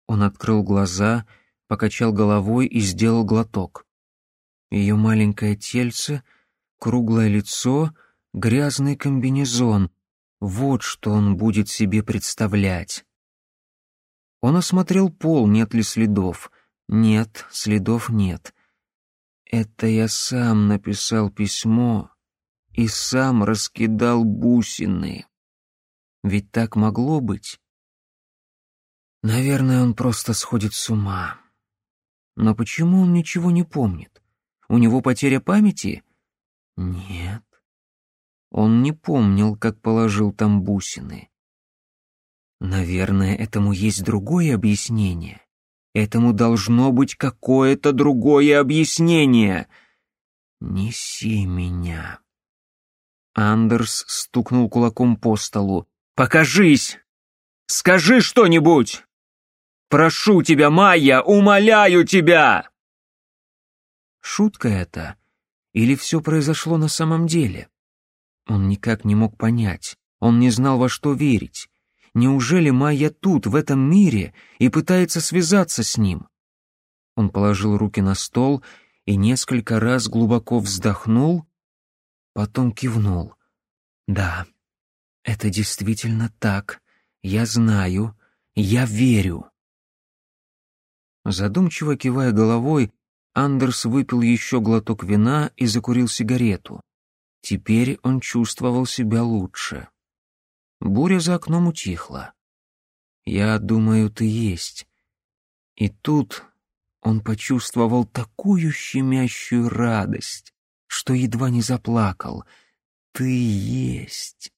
Он открыл глаза, покачал головой и сделал глоток. Ее маленькое тельце, круглое лицо, грязный комбинезон. Вот что он будет себе представлять. Он осмотрел пол, нет ли следов. Нет, следов нет. Это я сам написал письмо и сам раскидал бусины. Ведь так могло быть. Наверное, он просто сходит с ума. Но почему он ничего не помнит? У него потеря памяти? Нет. Он не помнил, как положил там бусины. Наверное, этому есть другое объяснение. Этому должно быть какое-то другое объяснение. Неси меня. Андерс стукнул кулаком по столу. «Покажись! Скажи что-нибудь! Прошу тебя, Майя, умоляю тебя!» Шутка это? Или все произошло на самом деле? Он никак не мог понять, он не знал, во что верить. Неужели Майя тут, в этом мире, и пытается связаться с ним? Он положил руки на стол и несколько раз глубоко вздохнул, потом кивнул. «Да, это действительно так. Я знаю, я верю». Задумчиво кивая головой, Андерс выпил еще глоток вина и закурил сигарету. Теперь он чувствовал себя лучше. Буря за окном утихла. «Я думаю, ты есть». И тут он почувствовал такую щемящую радость, что едва не заплакал. «Ты есть».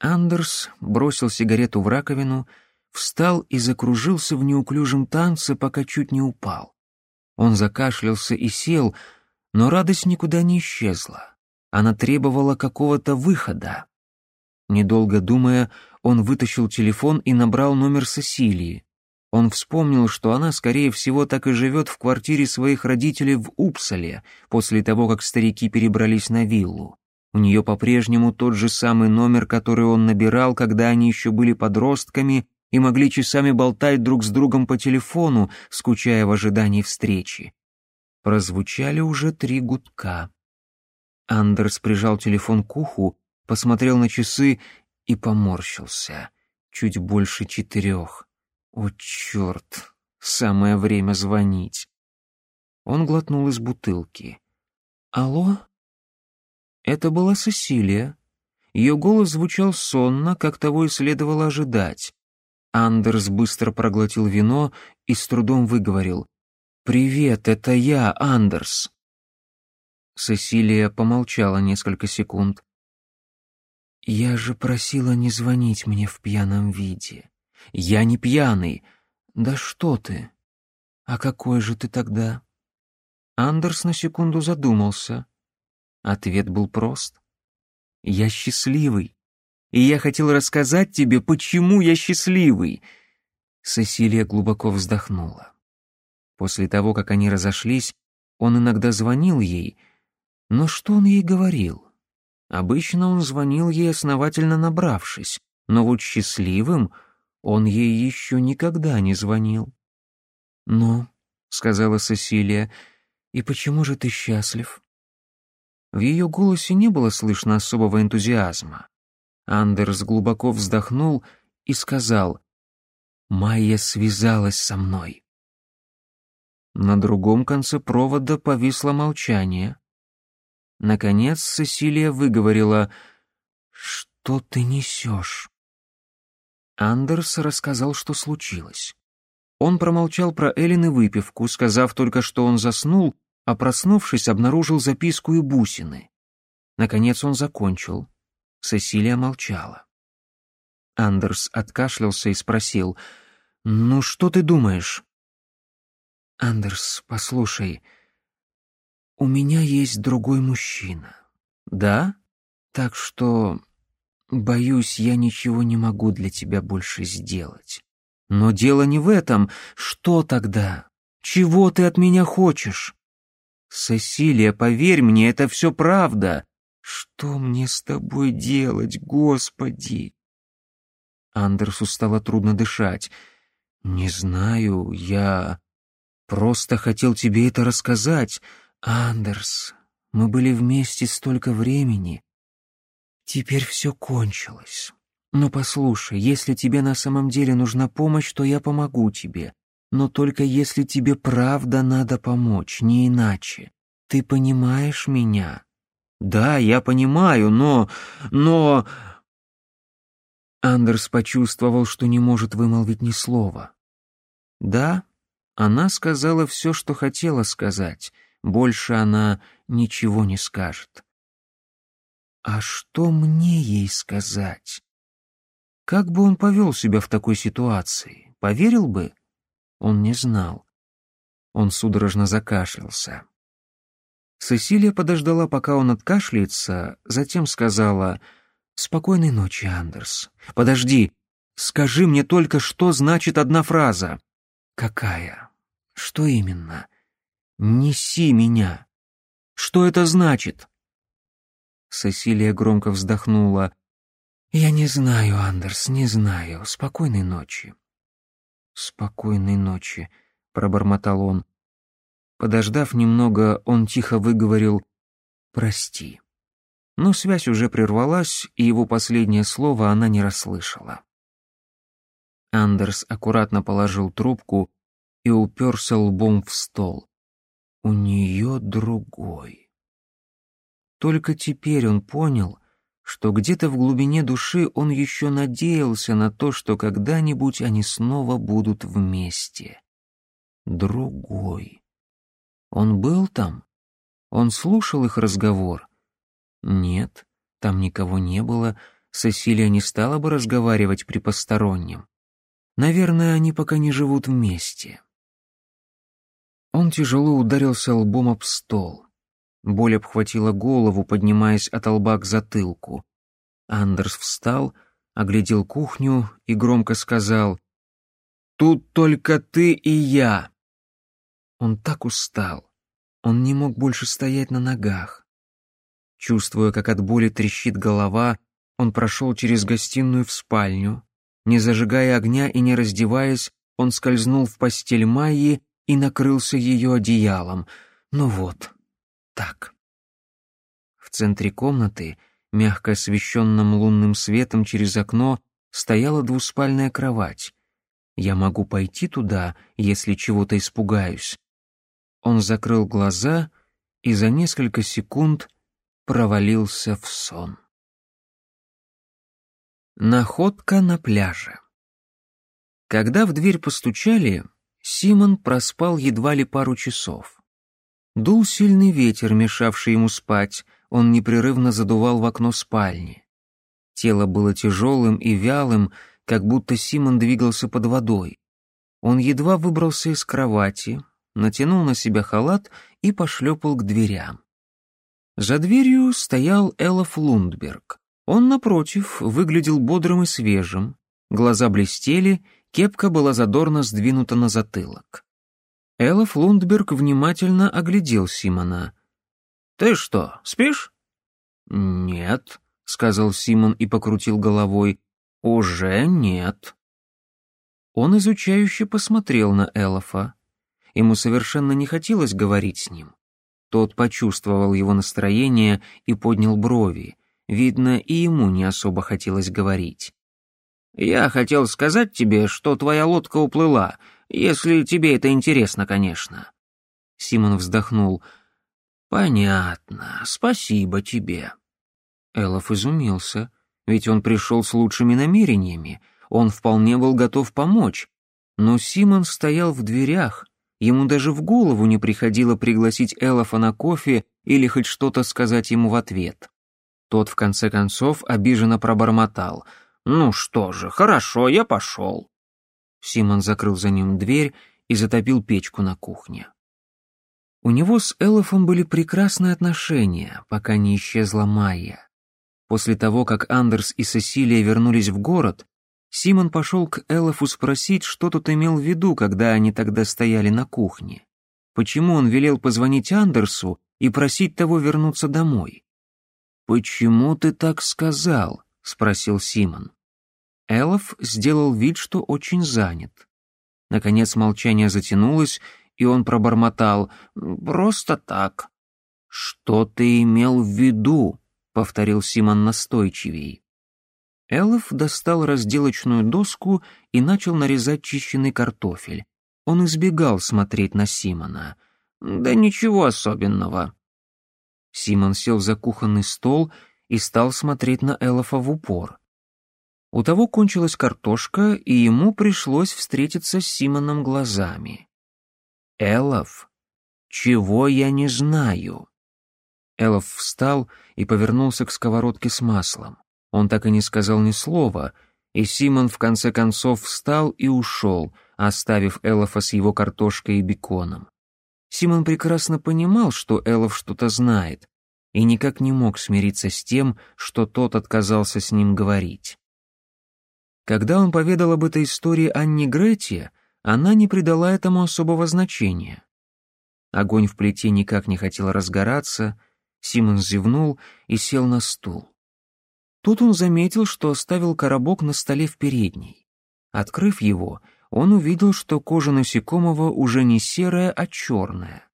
Андерс бросил сигарету в раковину, встал и закружился в неуклюжем танце, пока чуть не упал. Он закашлялся и сел, но радость никуда не исчезла. Она требовала какого-то выхода. Недолго думая, он вытащил телефон и набрал номер Сесилии. Он вспомнил, что она, скорее всего, так и живет в квартире своих родителей в Упсале, после того, как старики перебрались на виллу. У нее по-прежнему тот же самый номер, который он набирал, когда они еще были подростками, и могли часами болтать друг с другом по телефону, скучая в ожидании встречи. Прозвучали уже три гудка. Андерс прижал телефон к уху, посмотрел на часы и поморщился. Чуть больше четырех. О, черт! Самое время звонить. Он глотнул из бутылки. «Алло?» Это была Сесилия. Ее голос звучал сонно, как того и следовало ожидать. Андерс быстро проглотил вино и с трудом выговорил. «Привет, это я, Андерс!» Сесилия помолчала несколько секунд. «Я же просила не звонить мне в пьяном виде. Я не пьяный. Да что ты? А какой же ты тогда?» Андерс на секунду задумался. Ответ был прост. «Я счастливый» и я хотел рассказать тебе, почему я счастливый». Сесилия глубоко вздохнула. После того, как они разошлись, он иногда звонил ей, но что он ей говорил? Обычно он звонил ей, основательно набравшись, но вот счастливым он ей еще никогда не звонил. «Ну», — сказала Сесилия, — «и почему же ты счастлив?» В ее голосе не было слышно особого энтузиазма. Андерс глубоко вздохнул и сказал «Майя связалась со мной». На другом конце провода повисло молчание. Наконец Сесилия выговорила «Что ты несешь?» Андерс рассказал, что случилось. Он промолчал про Эллен и выпивку, сказав только, что он заснул, а проснувшись, обнаружил записку и бусины. Наконец он закончил. Сесилия молчала. Андерс откашлялся и спросил, «Ну что ты думаешь?» «Андерс, послушай, у меня есть другой мужчина». «Да? Так что, боюсь, я ничего не могу для тебя больше сделать». «Но дело не в этом. Что тогда? Чего ты от меня хочешь?» «Сесилия, поверь мне, это все правда. Что мне с тобой делать, Господи? Андерсу стало трудно дышать. Не знаю, я просто хотел тебе это рассказать. Андерс, мы были вместе столько времени. Теперь все кончилось. Но послушай, если тебе на самом деле нужна помощь, то я помогу тебе. Но только если тебе правда надо помочь, не иначе. Ты понимаешь меня?» Да, я понимаю, но... но...» Андерс почувствовал, что не может вымолвить ни слова. «Да, она сказала все, что хотела сказать. Больше она ничего не скажет». «А что мне ей сказать?» Как бы он повел себя в такой ситуации? Поверил бы? Он не знал. Он судорожно закашлялся. Сесилия подождала, пока он откашляется, затем сказала «Спокойной ночи, Андерс. Подожди, скажи мне только, что значит одна фраза». «Какая? Что именно? Неси меня. Что это значит?» Сесилия громко вздохнула. «Я не знаю, Андерс, не знаю. Спокойной ночи». «Спокойной ночи», — пробормотал он. Подождав немного, он тихо выговорил «Прости». Но связь уже прервалась, и его последнее слово она не расслышала. Андерс аккуратно положил трубку и уперся лбом в стол. У нее другой. Только теперь он понял, что где-то в глубине души он еще надеялся на то, что когда-нибудь они снова будут вместе. Другой. Он был там? Он слушал их разговор? Нет, там никого не было, Сесилия не стала бы разговаривать при постороннем. Наверное, они пока не живут вместе. Он тяжело ударился лбом об стол. Боль обхватила голову, поднимаясь от лба к затылку. Андерс встал, оглядел кухню и громко сказал «Тут только ты и я». Он так устал. Он не мог больше стоять на ногах. Чувствуя, как от боли трещит голова, он прошел через гостиную в спальню. Не зажигая огня и не раздеваясь, он скользнул в постель Майи и накрылся ее одеялом. Ну вот, так. В центре комнаты, мягко освещенным лунным светом через окно, стояла двуспальная кровать. Я могу пойти туда, если чего-то испугаюсь, он закрыл глаза и за несколько секунд провалился в сон. Находка на пляже. Когда в дверь постучали, Симон проспал едва ли пару часов. Дул сильный ветер, мешавший ему спать, он непрерывно задувал в окно спальни. Тело было тяжелым и вялым, как будто Симон двигался под водой. Он едва выбрался из кровати, натянул на себя халат и пошлепал к дверям. За дверью стоял Элоф Лундберг. Он, напротив, выглядел бодрым и свежим, глаза блестели, кепка была задорно сдвинута на затылок. Элоф Лундберг внимательно оглядел Симона. «Ты что, спишь?» «Нет», — сказал Симон и покрутил головой. «Уже нет». Он изучающе посмотрел на Элофа. Ему совершенно не хотелось говорить с ним. Тот почувствовал его настроение и поднял брови. Видно, и ему не особо хотелось говорить. «Я хотел сказать тебе, что твоя лодка уплыла, если тебе это интересно, конечно». Симон вздохнул. «Понятно. Спасибо тебе». Элов изумился, ведь он пришел с лучшими намерениями. Он вполне был готов помочь. Но Симон стоял в дверях, Ему даже в голову не приходило пригласить Элофа на кофе или хоть что-то сказать ему в ответ. Тот, в конце концов, обиженно пробормотал. «Ну что же, хорошо, я пошел». Симон закрыл за ним дверь и затопил печку на кухне. У него с Элофом были прекрасные отношения, пока не исчезла Майя. После того, как Андерс и Сесилия вернулись в город, Симон пошел к Элофу спросить, что тот имел в виду, когда они тогда стояли на кухне. Почему он велел позвонить Андерсу и просить того вернуться домой? «Почему ты так сказал?» — спросил Симон. Элоф сделал вид, что очень занят. Наконец молчание затянулось, и он пробормотал «Просто так». «Что ты имел в виду?» — повторил Симон настойчивее. Элф достал разделочную доску и начал нарезать чищенный картофель. Он избегал смотреть на Симона. «Да ничего особенного». Симон сел за кухонный стол и стал смотреть на Элофа в упор. У того кончилась картошка, и ему пришлось встретиться с Симоном глазами. «Элоф, чего я не знаю?» Элоф встал и повернулся к сковородке с маслом. Он так и не сказал ни слова, и Симон в конце концов встал и ушел, оставив Элофа с его картошкой и беконом. Симон прекрасно понимал, что Элоф что-то знает, и никак не мог смириться с тем, что тот отказался с ним говорить. Когда он поведал об этой истории Анне Грете, она не придала этому особого значения. Огонь в плите никак не хотел разгораться, Симон зевнул и сел на стул. Тут он заметил, что оставил коробок на столе в передней. Открыв его, он увидел, что кожа насекомого уже не серая, а черная.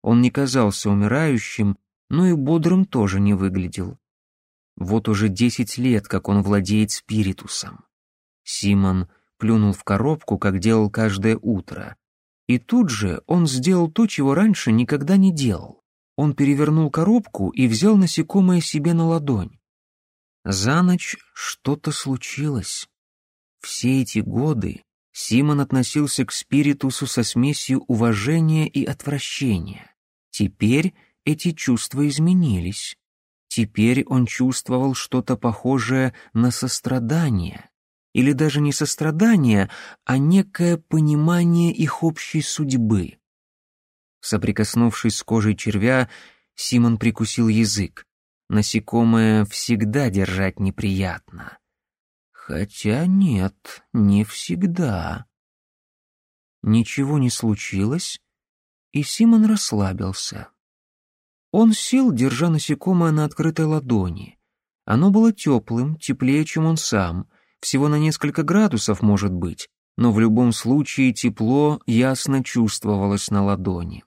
Он не казался умирающим, но и бодрым тоже не выглядел. Вот уже десять лет, как он владеет спиритусом. Симон плюнул в коробку, как делал каждое утро. И тут же он сделал то, чего раньше никогда не делал. Он перевернул коробку и взял насекомое себе на ладонь. За ночь что-то случилось. Все эти годы Симон относился к спиритусу со смесью уважения и отвращения. Теперь эти чувства изменились. Теперь он чувствовал что-то похожее на сострадание. Или даже не сострадание, а некое понимание их общей судьбы. Соприкоснувшись с кожей червя, Симон прикусил язык. Насекомое всегда держать неприятно. Хотя нет, не всегда. Ничего не случилось, и Симон расслабился. Он сел, держа насекомое на открытой ладони. Оно было теплым, теплее, чем он сам, всего на несколько градусов, может быть, но в любом случае тепло ясно чувствовалось на ладони.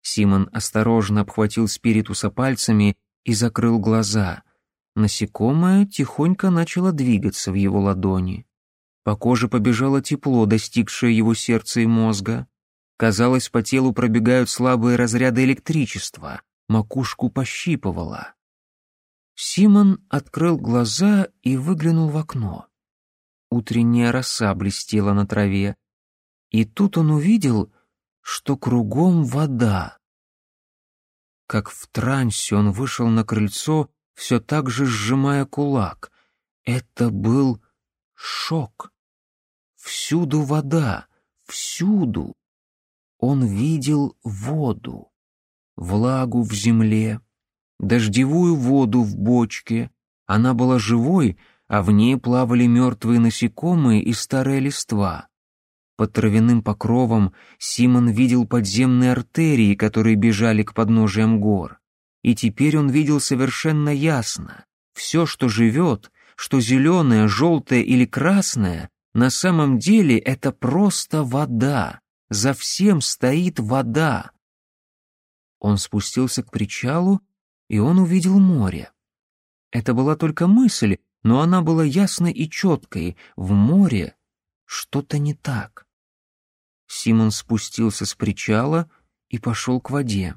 Симон осторожно обхватил спиритуса пальцами и закрыл глаза. Насекомое тихонько начало двигаться в его ладони. По коже побежало тепло, достигшее его сердца и мозга. Казалось, по телу пробегают слабые разряды электричества, макушку пощипывало. Симон открыл глаза и выглянул в окно. Утренняя роса блестела на траве, и тут он увидел, что кругом вода. Как в трансе он вышел на крыльцо, все так же сжимая кулак. Это был шок. Всюду вода, всюду. Он видел воду, влагу в земле, дождевую воду в бочке. Она была живой, а в ней плавали мертвые насекомые и старые листва. Под травяным покровом Симон видел подземные артерии, которые бежали к подножиям гор. И теперь он видел совершенно ясно. Все, что живет, что зеленое, желтое или красное, на самом деле это просто вода. За всем стоит вода. Он спустился к причалу, и он увидел море. Это была только мысль, но она была ясной и четкой. В море что-то не так. Симон спустился с причала и пошел к воде.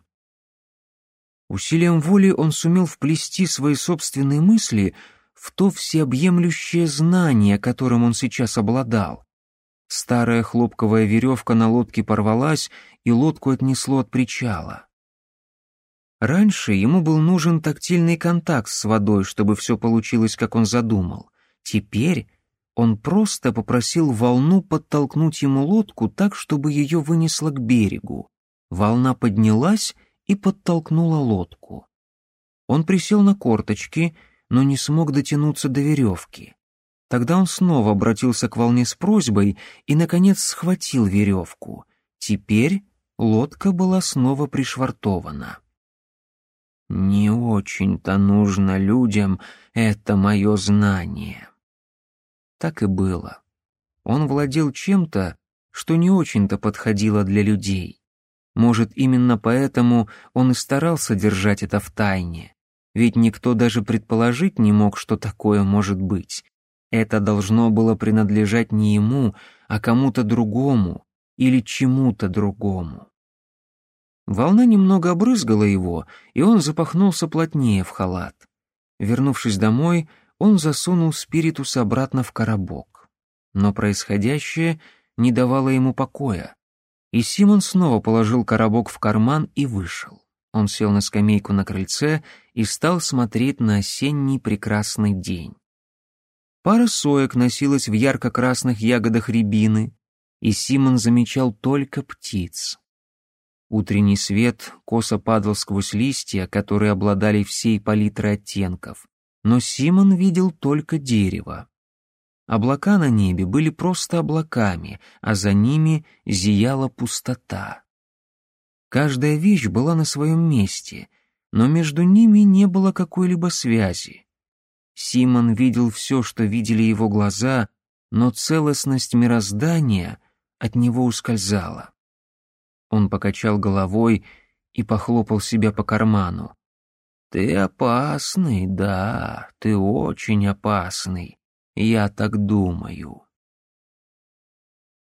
Усилием воли он сумел вплести свои собственные мысли в то всеобъемлющее знание, которым он сейчас обладал. Старая хлопковая веревка на лодке порвалась, и лодку отнесло от причала. Раньше ему был нужен тактильный контакт с водой, чтобы все получилось, как он задумал. Теперь он просто попросил волну подтолкнуть ему лодку так, чтобы ее вынесло к берегу. Волна поднялась и подтолкнула лодку. Он присел на корточки, но не смог дотянуться до веревки. Тогда он снова обратился к волне с просьбой и, наконец, схватил веревку. Теперь лодка была снова пришвартована. «Не очень-то нужно людям это мое знание», так и было. Он владел чем-то, что не очень-то подходило для людей. Может, именно поэтому он и старался держать это в тайне. Ведь никто даже предположить не мог, что такое может быть. Это должно было принадлежать не ему, а кому-то другому или чему-то другому. Волна немного обрызгала его, и он запахнулся плотнее в халат. Вернувшись домой, он засунул спиритус обратно в коробок. Но происходящее не давало ему покоя, и Симон снова положил коробок в карман и вышел. Он сел на скамейку на крыльце и стал смотреть на осенний прекрасный день. Пара соек носилась в ярко-красных ягодах рябины, и Симон замечал только птиц. Утренний свет косо падал сквозь листья, которые обладали всей палитрой оттенков но Симон видел только дерево. Облака на небе были просто облаками, а за ними зияла пустота. Каждая вещь была на своем месте, но между ними не было какой-либо связи. Симон видел все, что видели его глаза, но целостность мироздания от него ускользала. Он покачал головой и похлопал себя по карману. «Ты опасный, да, ты очень опасный, я так думаю».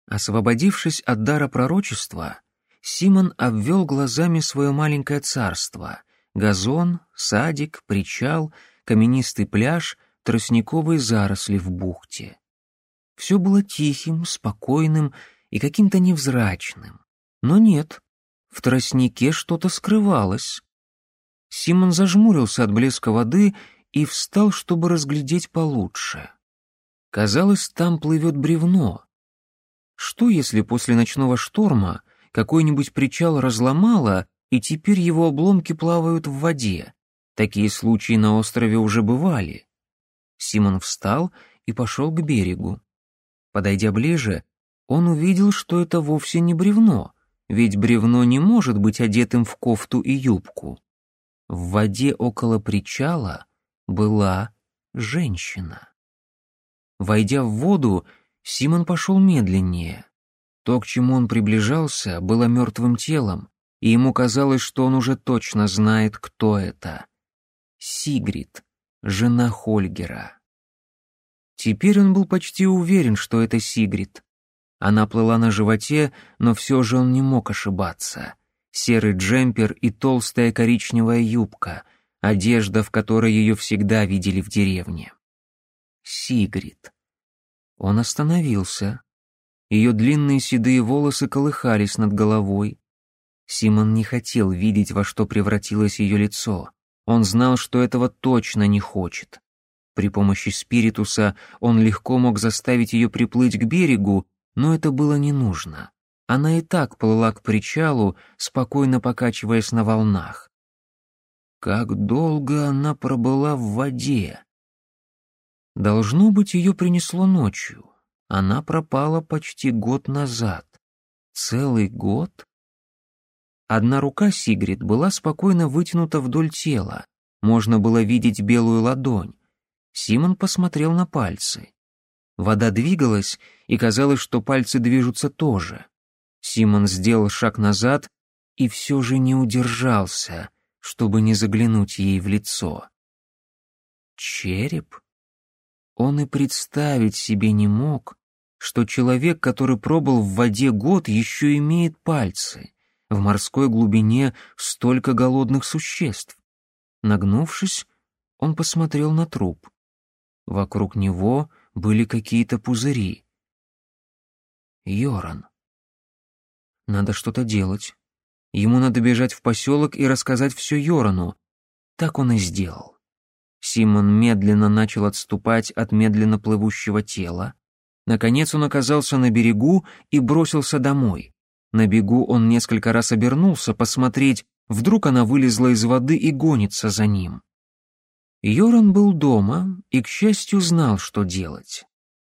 Освободившись от дара пророчества, Симон обвел глазами свое маленькое царство — газон, садик, причал, каменистый пляж, тростниковые заросли в бухте. Все было тихим, спокойным и каким-то невзрачным. Но нет, в тростнике что-то скрывалось, Симон зажмурился от блеска воды и встал, чтобы разглядеть получше. Казалось, там плывет бревно. Что, если после ночного шторма какой-нибудь причал разломало, и теперь его обломки плавают в воде? Такие случаи на острове уже бывали. Симон встал и пошел к берегу. Подойдя ближе, он увидел, что это вовсе не бревно, ведь бревно не может быть одетым в кофту и юбку. В воде около причала была женщина. Войдя в воду, Симон пошел медленнее. То, к чему он приближался, было мертвым телом, и ему казалось, что он уже точно знает, кто это. Сигрид, жена Хольгера. Теперь он был почти уверен, что это Сигрид. Она плыла на животе, но все же он не мог ошибаться — серый джемпер и толстая коричневая юбка, одежда, в которой ее всегда видели в деревне. Сигрид. Он остановился. Ее длинные седые волосы колыхались над головой. Симон не хотел видеть, во что превратилось ее лицо. Он знал, что этого точно не хочет. При помощи спиритуса он легко мог заставить ее приплыть к берегу, но это было не нужно. Она и так плыла к причалу, спокойно покачиваясь на волнах. Как долго она пробыла в воде! Должно быть, ее принесло ночью. Она пропала почти год назад. Целый год? Одна рука Сигрид была спокойно вытянута вдоль тела. Можно было видеть белую ладонь. Симон посмотрел на пальцы. Вода двигалась, и казалось, что пальцы движутся тоже. Симон сделал шаг назад и все же не удержался, чтобы не заглянуть ей в лицо. Череп? Он и представить себе не мог, что человек, который пробыл в воде год, еще имеет пальцы. В морской глубине столько голодных существ. Нагнувшись, он посмотрел на труп. Вокруг него были какие-то пузыри. Йоран. Надо что-то делать. Ему надо бежать в поселок и рассказать все Йорану. Так он и сделал. Симон медленно начал отступать от медленно плывущего тела. Наконец он оказался на берегу и бросился домой. На бегу он несколько раз обернулся посмотреть, вдруг она вылезла из воды и гонится за ним. Йоран был дома и, к счастью, знал, что делать.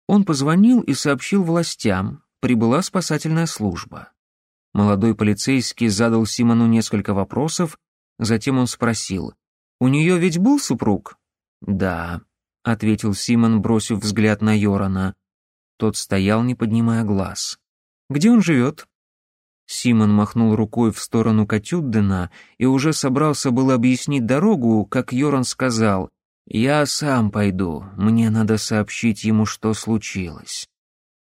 Он позвонил и сообщил властям, прибыла спасательная служба. Молодой полицейский задал Симону несколько вопросов, затем он спросил, «У нее ведь был супруг?» «Да», — ответил Симон, бросив взгляд на Йорана. Тот стоял, не поднимая глаз. «Где он живет?» Симон махнул рукой в сторону Катюддена и уже собрался был объяснить дорогу, как Йоран сказал, «Я сам пойду, мне надо сообщить ему, что случилось».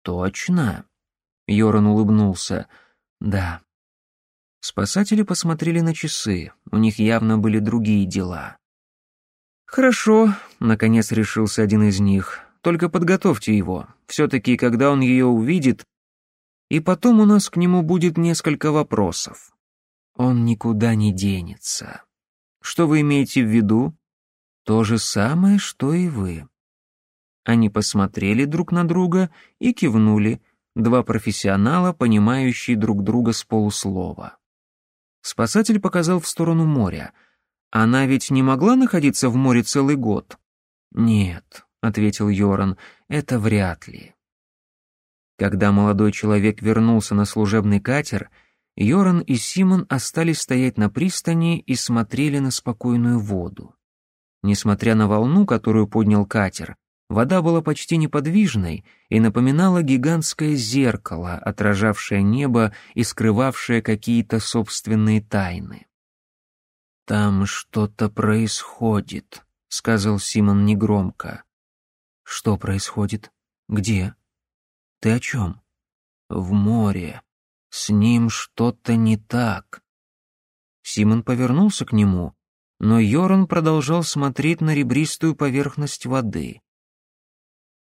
«Точно?» — Йоран улыбнулся. — да. Спасатели посмотрели на часы, у них явно были другие дела. «Хорошо», — наконец решился один из них, — «только подготовьте его, все-таки, когда он ее увидит, и потом у нас к нему будет несколько вопросов. Он никуда не денется. Что вы имеете в виду? То же самое, что и вы. Они посмотрели друг на друга и кивнули, Два профессионала, понимающие друг друга с полуслова. Спасатель показал в сторону моря. Она ведь не могла находиться в море целый год. Нет, ответил Йоран, это вряд ли. Когда молодой человек вернулся на служебный катер, Йоран и Симон остались стоять на пристани и смотрели на спокойную воду. Несмотря на волну, которую поднял катер, Вода была почти неподвижной и напоминала гигантское зеркало, отражавшее небо и скрывавшее какие-то собственные тайны. «Там что-то происходит», — сказал Симон негромко. «Что происходит? Где? Ты о чем?» «В море. С ним что-то не так». Симон повернулся к нему, но Йоран продолжал смотреть на ребристую поверхность воды —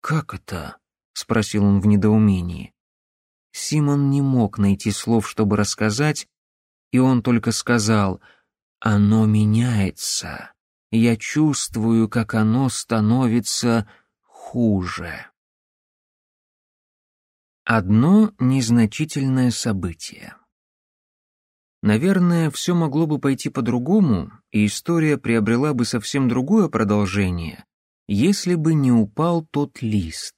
«Как это?» — спросил он в недоумении. Симон не мог найти слов, чтобы рассказать, и он только сказал «Оно меняется. Я чувствую, как оно становится хуже». Одно незначительное событие. Наверное, все могло бы пойти по-другому, и история приобрела бы совсем другое продолжение, если бы не упал тот лист.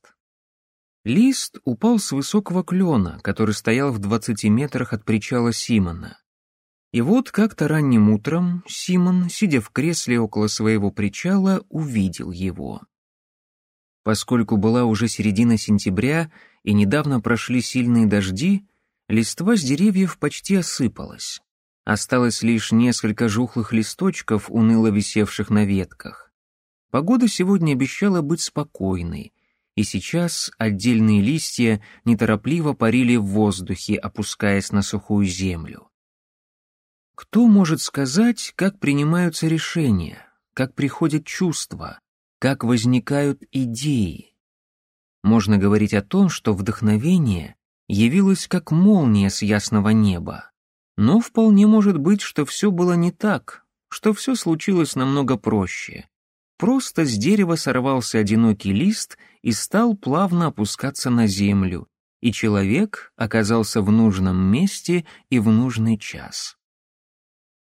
Лист упал с высокого клена, который стоял в двадцати метрах от причала Симона. И вот как-то ранним утром Симон, сидя в кресле около своего причала, увидел его. Поскольку была уже середина сентября и недавно прошли сильные дожди, листва с деревьев почти осыпалась. Осталось лишь несколько жухлых листочков, уныло висевших на ветках. Погода сегодня обещала быть спокойной, и сейчас отдельные листья неторопливо парили в воздухе, опускаясь на сухую землю. Кто может сказать, как принимаются решения, как приходят чувства, как возникают идеи? Можно говорить о том, что вдохновение явилось как молния с ясного неба. Но вполне может быть, что все было не так, что все случилось намного проще, Просто с дерева сорвался одинокий лист и стал плавно опускаться на землю, и человек оказался в нужном месте и в нужный час.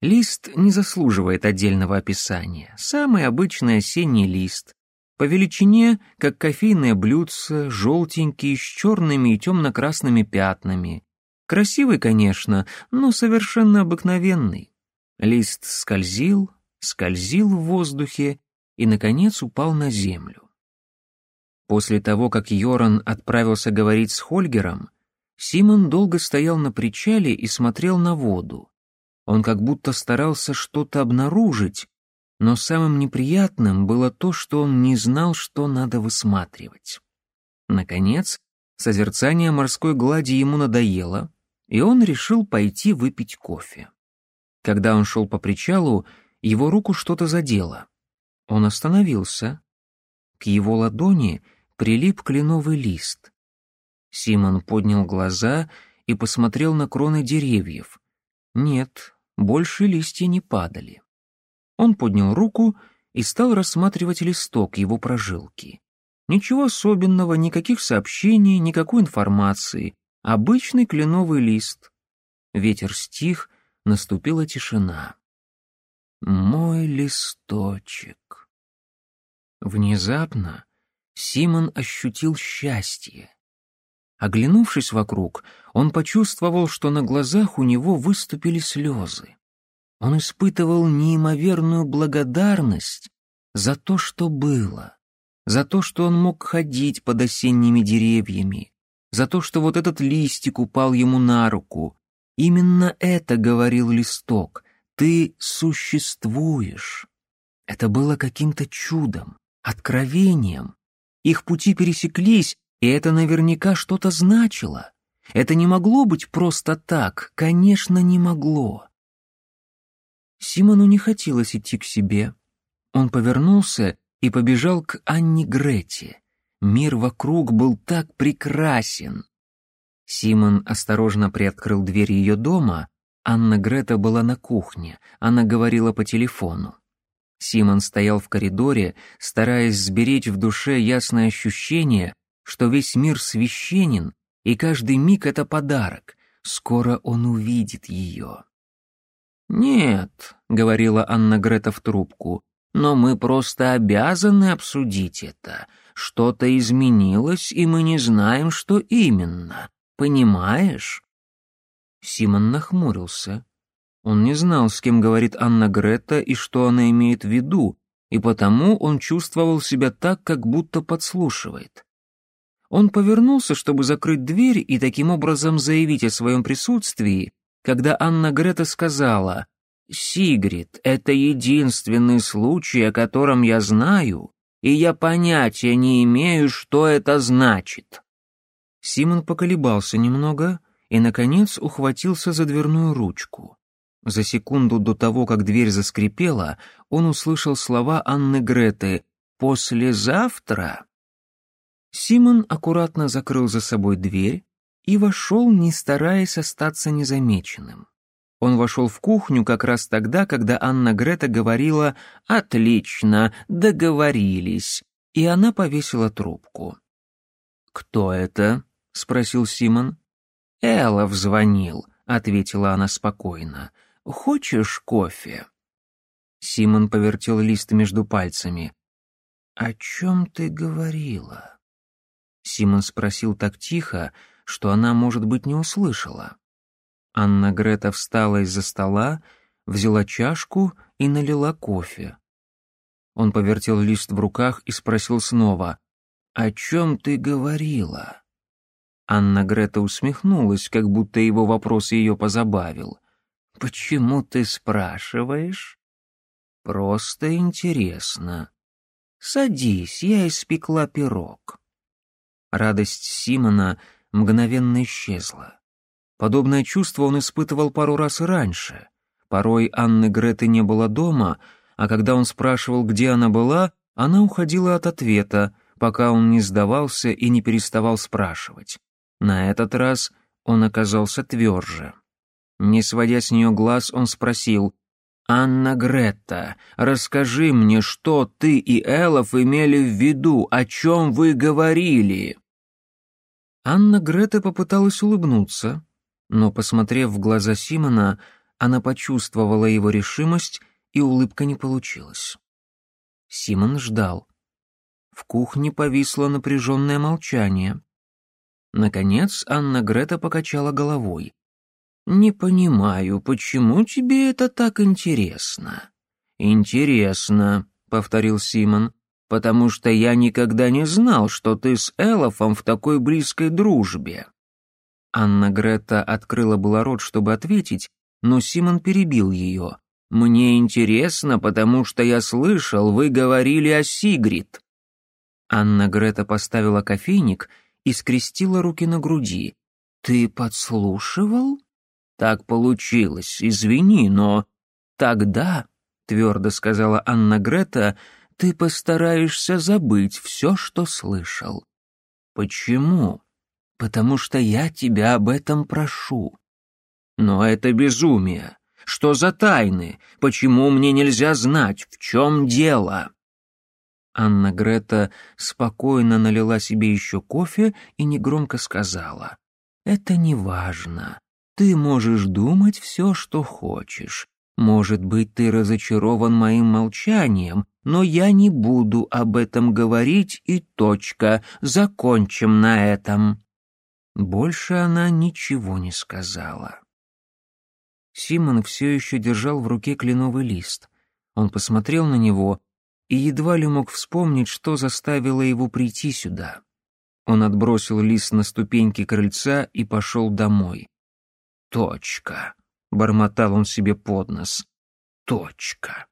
Лист не заслуживает отдельного описания. Самый обычный осенний лист. По величине, как кофейное блюдце, желтенький, с черными и темно-красными пятнами. Красивый, конечно, но совершенно обыкновенный. Лист скользил, скользил в воздухе, и, наконец, упал на землю. После того, как Йоран отправился говорить с Хольгером, Симон долго стоял на причале и смотрел на воду. Он как будто старался что-то обнаружить, но самым неприятным было то, что он не знал, что надо высматривать. Наконец, созерцание морской глади ему надоело, и он решил пойти выпить кофе. Когда он шел по причалу, его руку что-то задело. Он остановился. К его ладони прилип кленовый лист. Симон поднял глаза и посмотрел на кроны деревьев. Нет, больше листья не падали. Он поднял руку и стал рассматривать листок его прожилки. Ничего особенного, никаких сообщений, никакой информации. Обычный кленовый лист. Ветер стих, наступила тишина. «Мой листочек». Внезапно Симон ощутил счастье. Оглянувшись вокруг, он почувствовал, что на глазах у него выступили слезы. Он испытывал неимоверную благодарность за то, что было, за то, что он мог ходить под осенними деревьями, за то, что вот этот листик упал ему на руку. Именно это говорил листок, ты существуешь. Это было каким-то чудом, откровением. Их пути пересеклись, и это наверняка что-то значило. Это не могло быть просто так, конечно, не могло. Симону не хотелось идти к себе. Он повернулся и побежал к Анне Грете. Мир вокруг был так прекрасен. Симон осторожно приоткрыл дверь ее дома, Анна Грета была на кухне, она говорила по телефону. Симон стоял в коридоре, стараясь сберечь в душе ясное ощущение, что весь мир священен, и каждый миг — это подарок. Скоро он увидит ее. «Нет», — говорила Анна Грета в трубку, — «но мы просто обязаны обсудить это. Что-то изменилось, и мы не знаем, что именно. Понимаешь? Симон нахмурился. Он не знал, с кем говорит Анна Грета и что она имеет в виду, и потому он чувствовал себя так, как будто подслушивает. Он повернулся, чтобы закрыть дверь и таким образом заявить о своем присутствии, когда Анна Грета сказала «Сигрид, это единственный случай, о котором я знаю, и я понятия не имею, что это значит». Симон поколебался немного, и, наконец, ухватился за дверную ручку. За секунду до того, как дверь заскрипела, он услышал слова Анны Греты «Послезавтра». Симон аккуратно закрыл за собой дверь и вошел, не стараясь остаться незамеченным. Он вошел в кухню как раз тогда, когда Анна Грета говорила «Отлично, договорились», и она повесила трубку. «Кто это?» — спросил Симон. «Элов звонил», — ответила она спокойно. «Хочешь кофе?» Симон повертел лист между пальцами. «О чем ты говорила?» Симон спросил так тихо, что она, может быть, не услышала. Анна Грета встала из-за стола, взяла чашку и налила кофе. Он повертел лист в руках и спросил снова, «О чем ты говорила?» Анна Грета усмехнулась, как будто его вопрос ее позабавил. «Почему ты спрашиваешь?» «Просто интересно. Садись, я испекла пирог». Радость Симона мгновенно исчезла. Подобное чувство он испытывал пару раз раньше. Порой Анны Греты не было дома, а когда он спрашивал, где она была, она уходила от ответа, пока он не сдавался и не переставал спрашивать. На этот раз он оказался тверже. Не сводя с нее глаз, он спросил, «Анна Гретта, расскажи мне, что ты и Элов имели в виду, о чем вы говорили?» Анна Грета попыталась улыбнуться, но, посмотрев в глаза Симона, она почувствовала его решимость, и улыбка не получилась. Симон ждал. В кухне повисло напряженное молчание. Наконец Анна Грета покачала головой. «Не понимаю, почему тебе это так интересно?» «Интересно», — повторил Симон, «потому что я никогда не знал, что ты с Элофом в такой близкой дружбе». Анна Грета открыла было рот, чтобы ответить, но Симон перебил ее. «Мне интересно, потому что я слышал, вы говорили о Сигрид». Анна Грета поставила кофейник и скрестила руки на груди. «Ты подслушивал?» «Так получилось, извини, но...» «Тогда», — твердо сказала Анна Грета, — «ты постараешься забыть все, что слышал». «Почему?» «Потому что я тебя об этом прошу». «Но это безумие. Что за тайны? Почему мне нельзя знать, в чем дело?» Анна Грета спокойно налила себе еще кофе и негромко сказала. «Это не важно. Ты можешь думать все, что хочешь. Может быть, ты разочарован моим молчанием, но я не буду об этом говорить и точка. Закончим на этом». Больше она ничего не сказала. Симон все еще держал в руке кленовый лист. Он посмотрел на него и едва ли мог вспомнить, что заставило его прийти сюда. Он отбросил лист на ступеньки крыльца и пошел домой. «Точка», — бормотал он себе под нос, — «точка».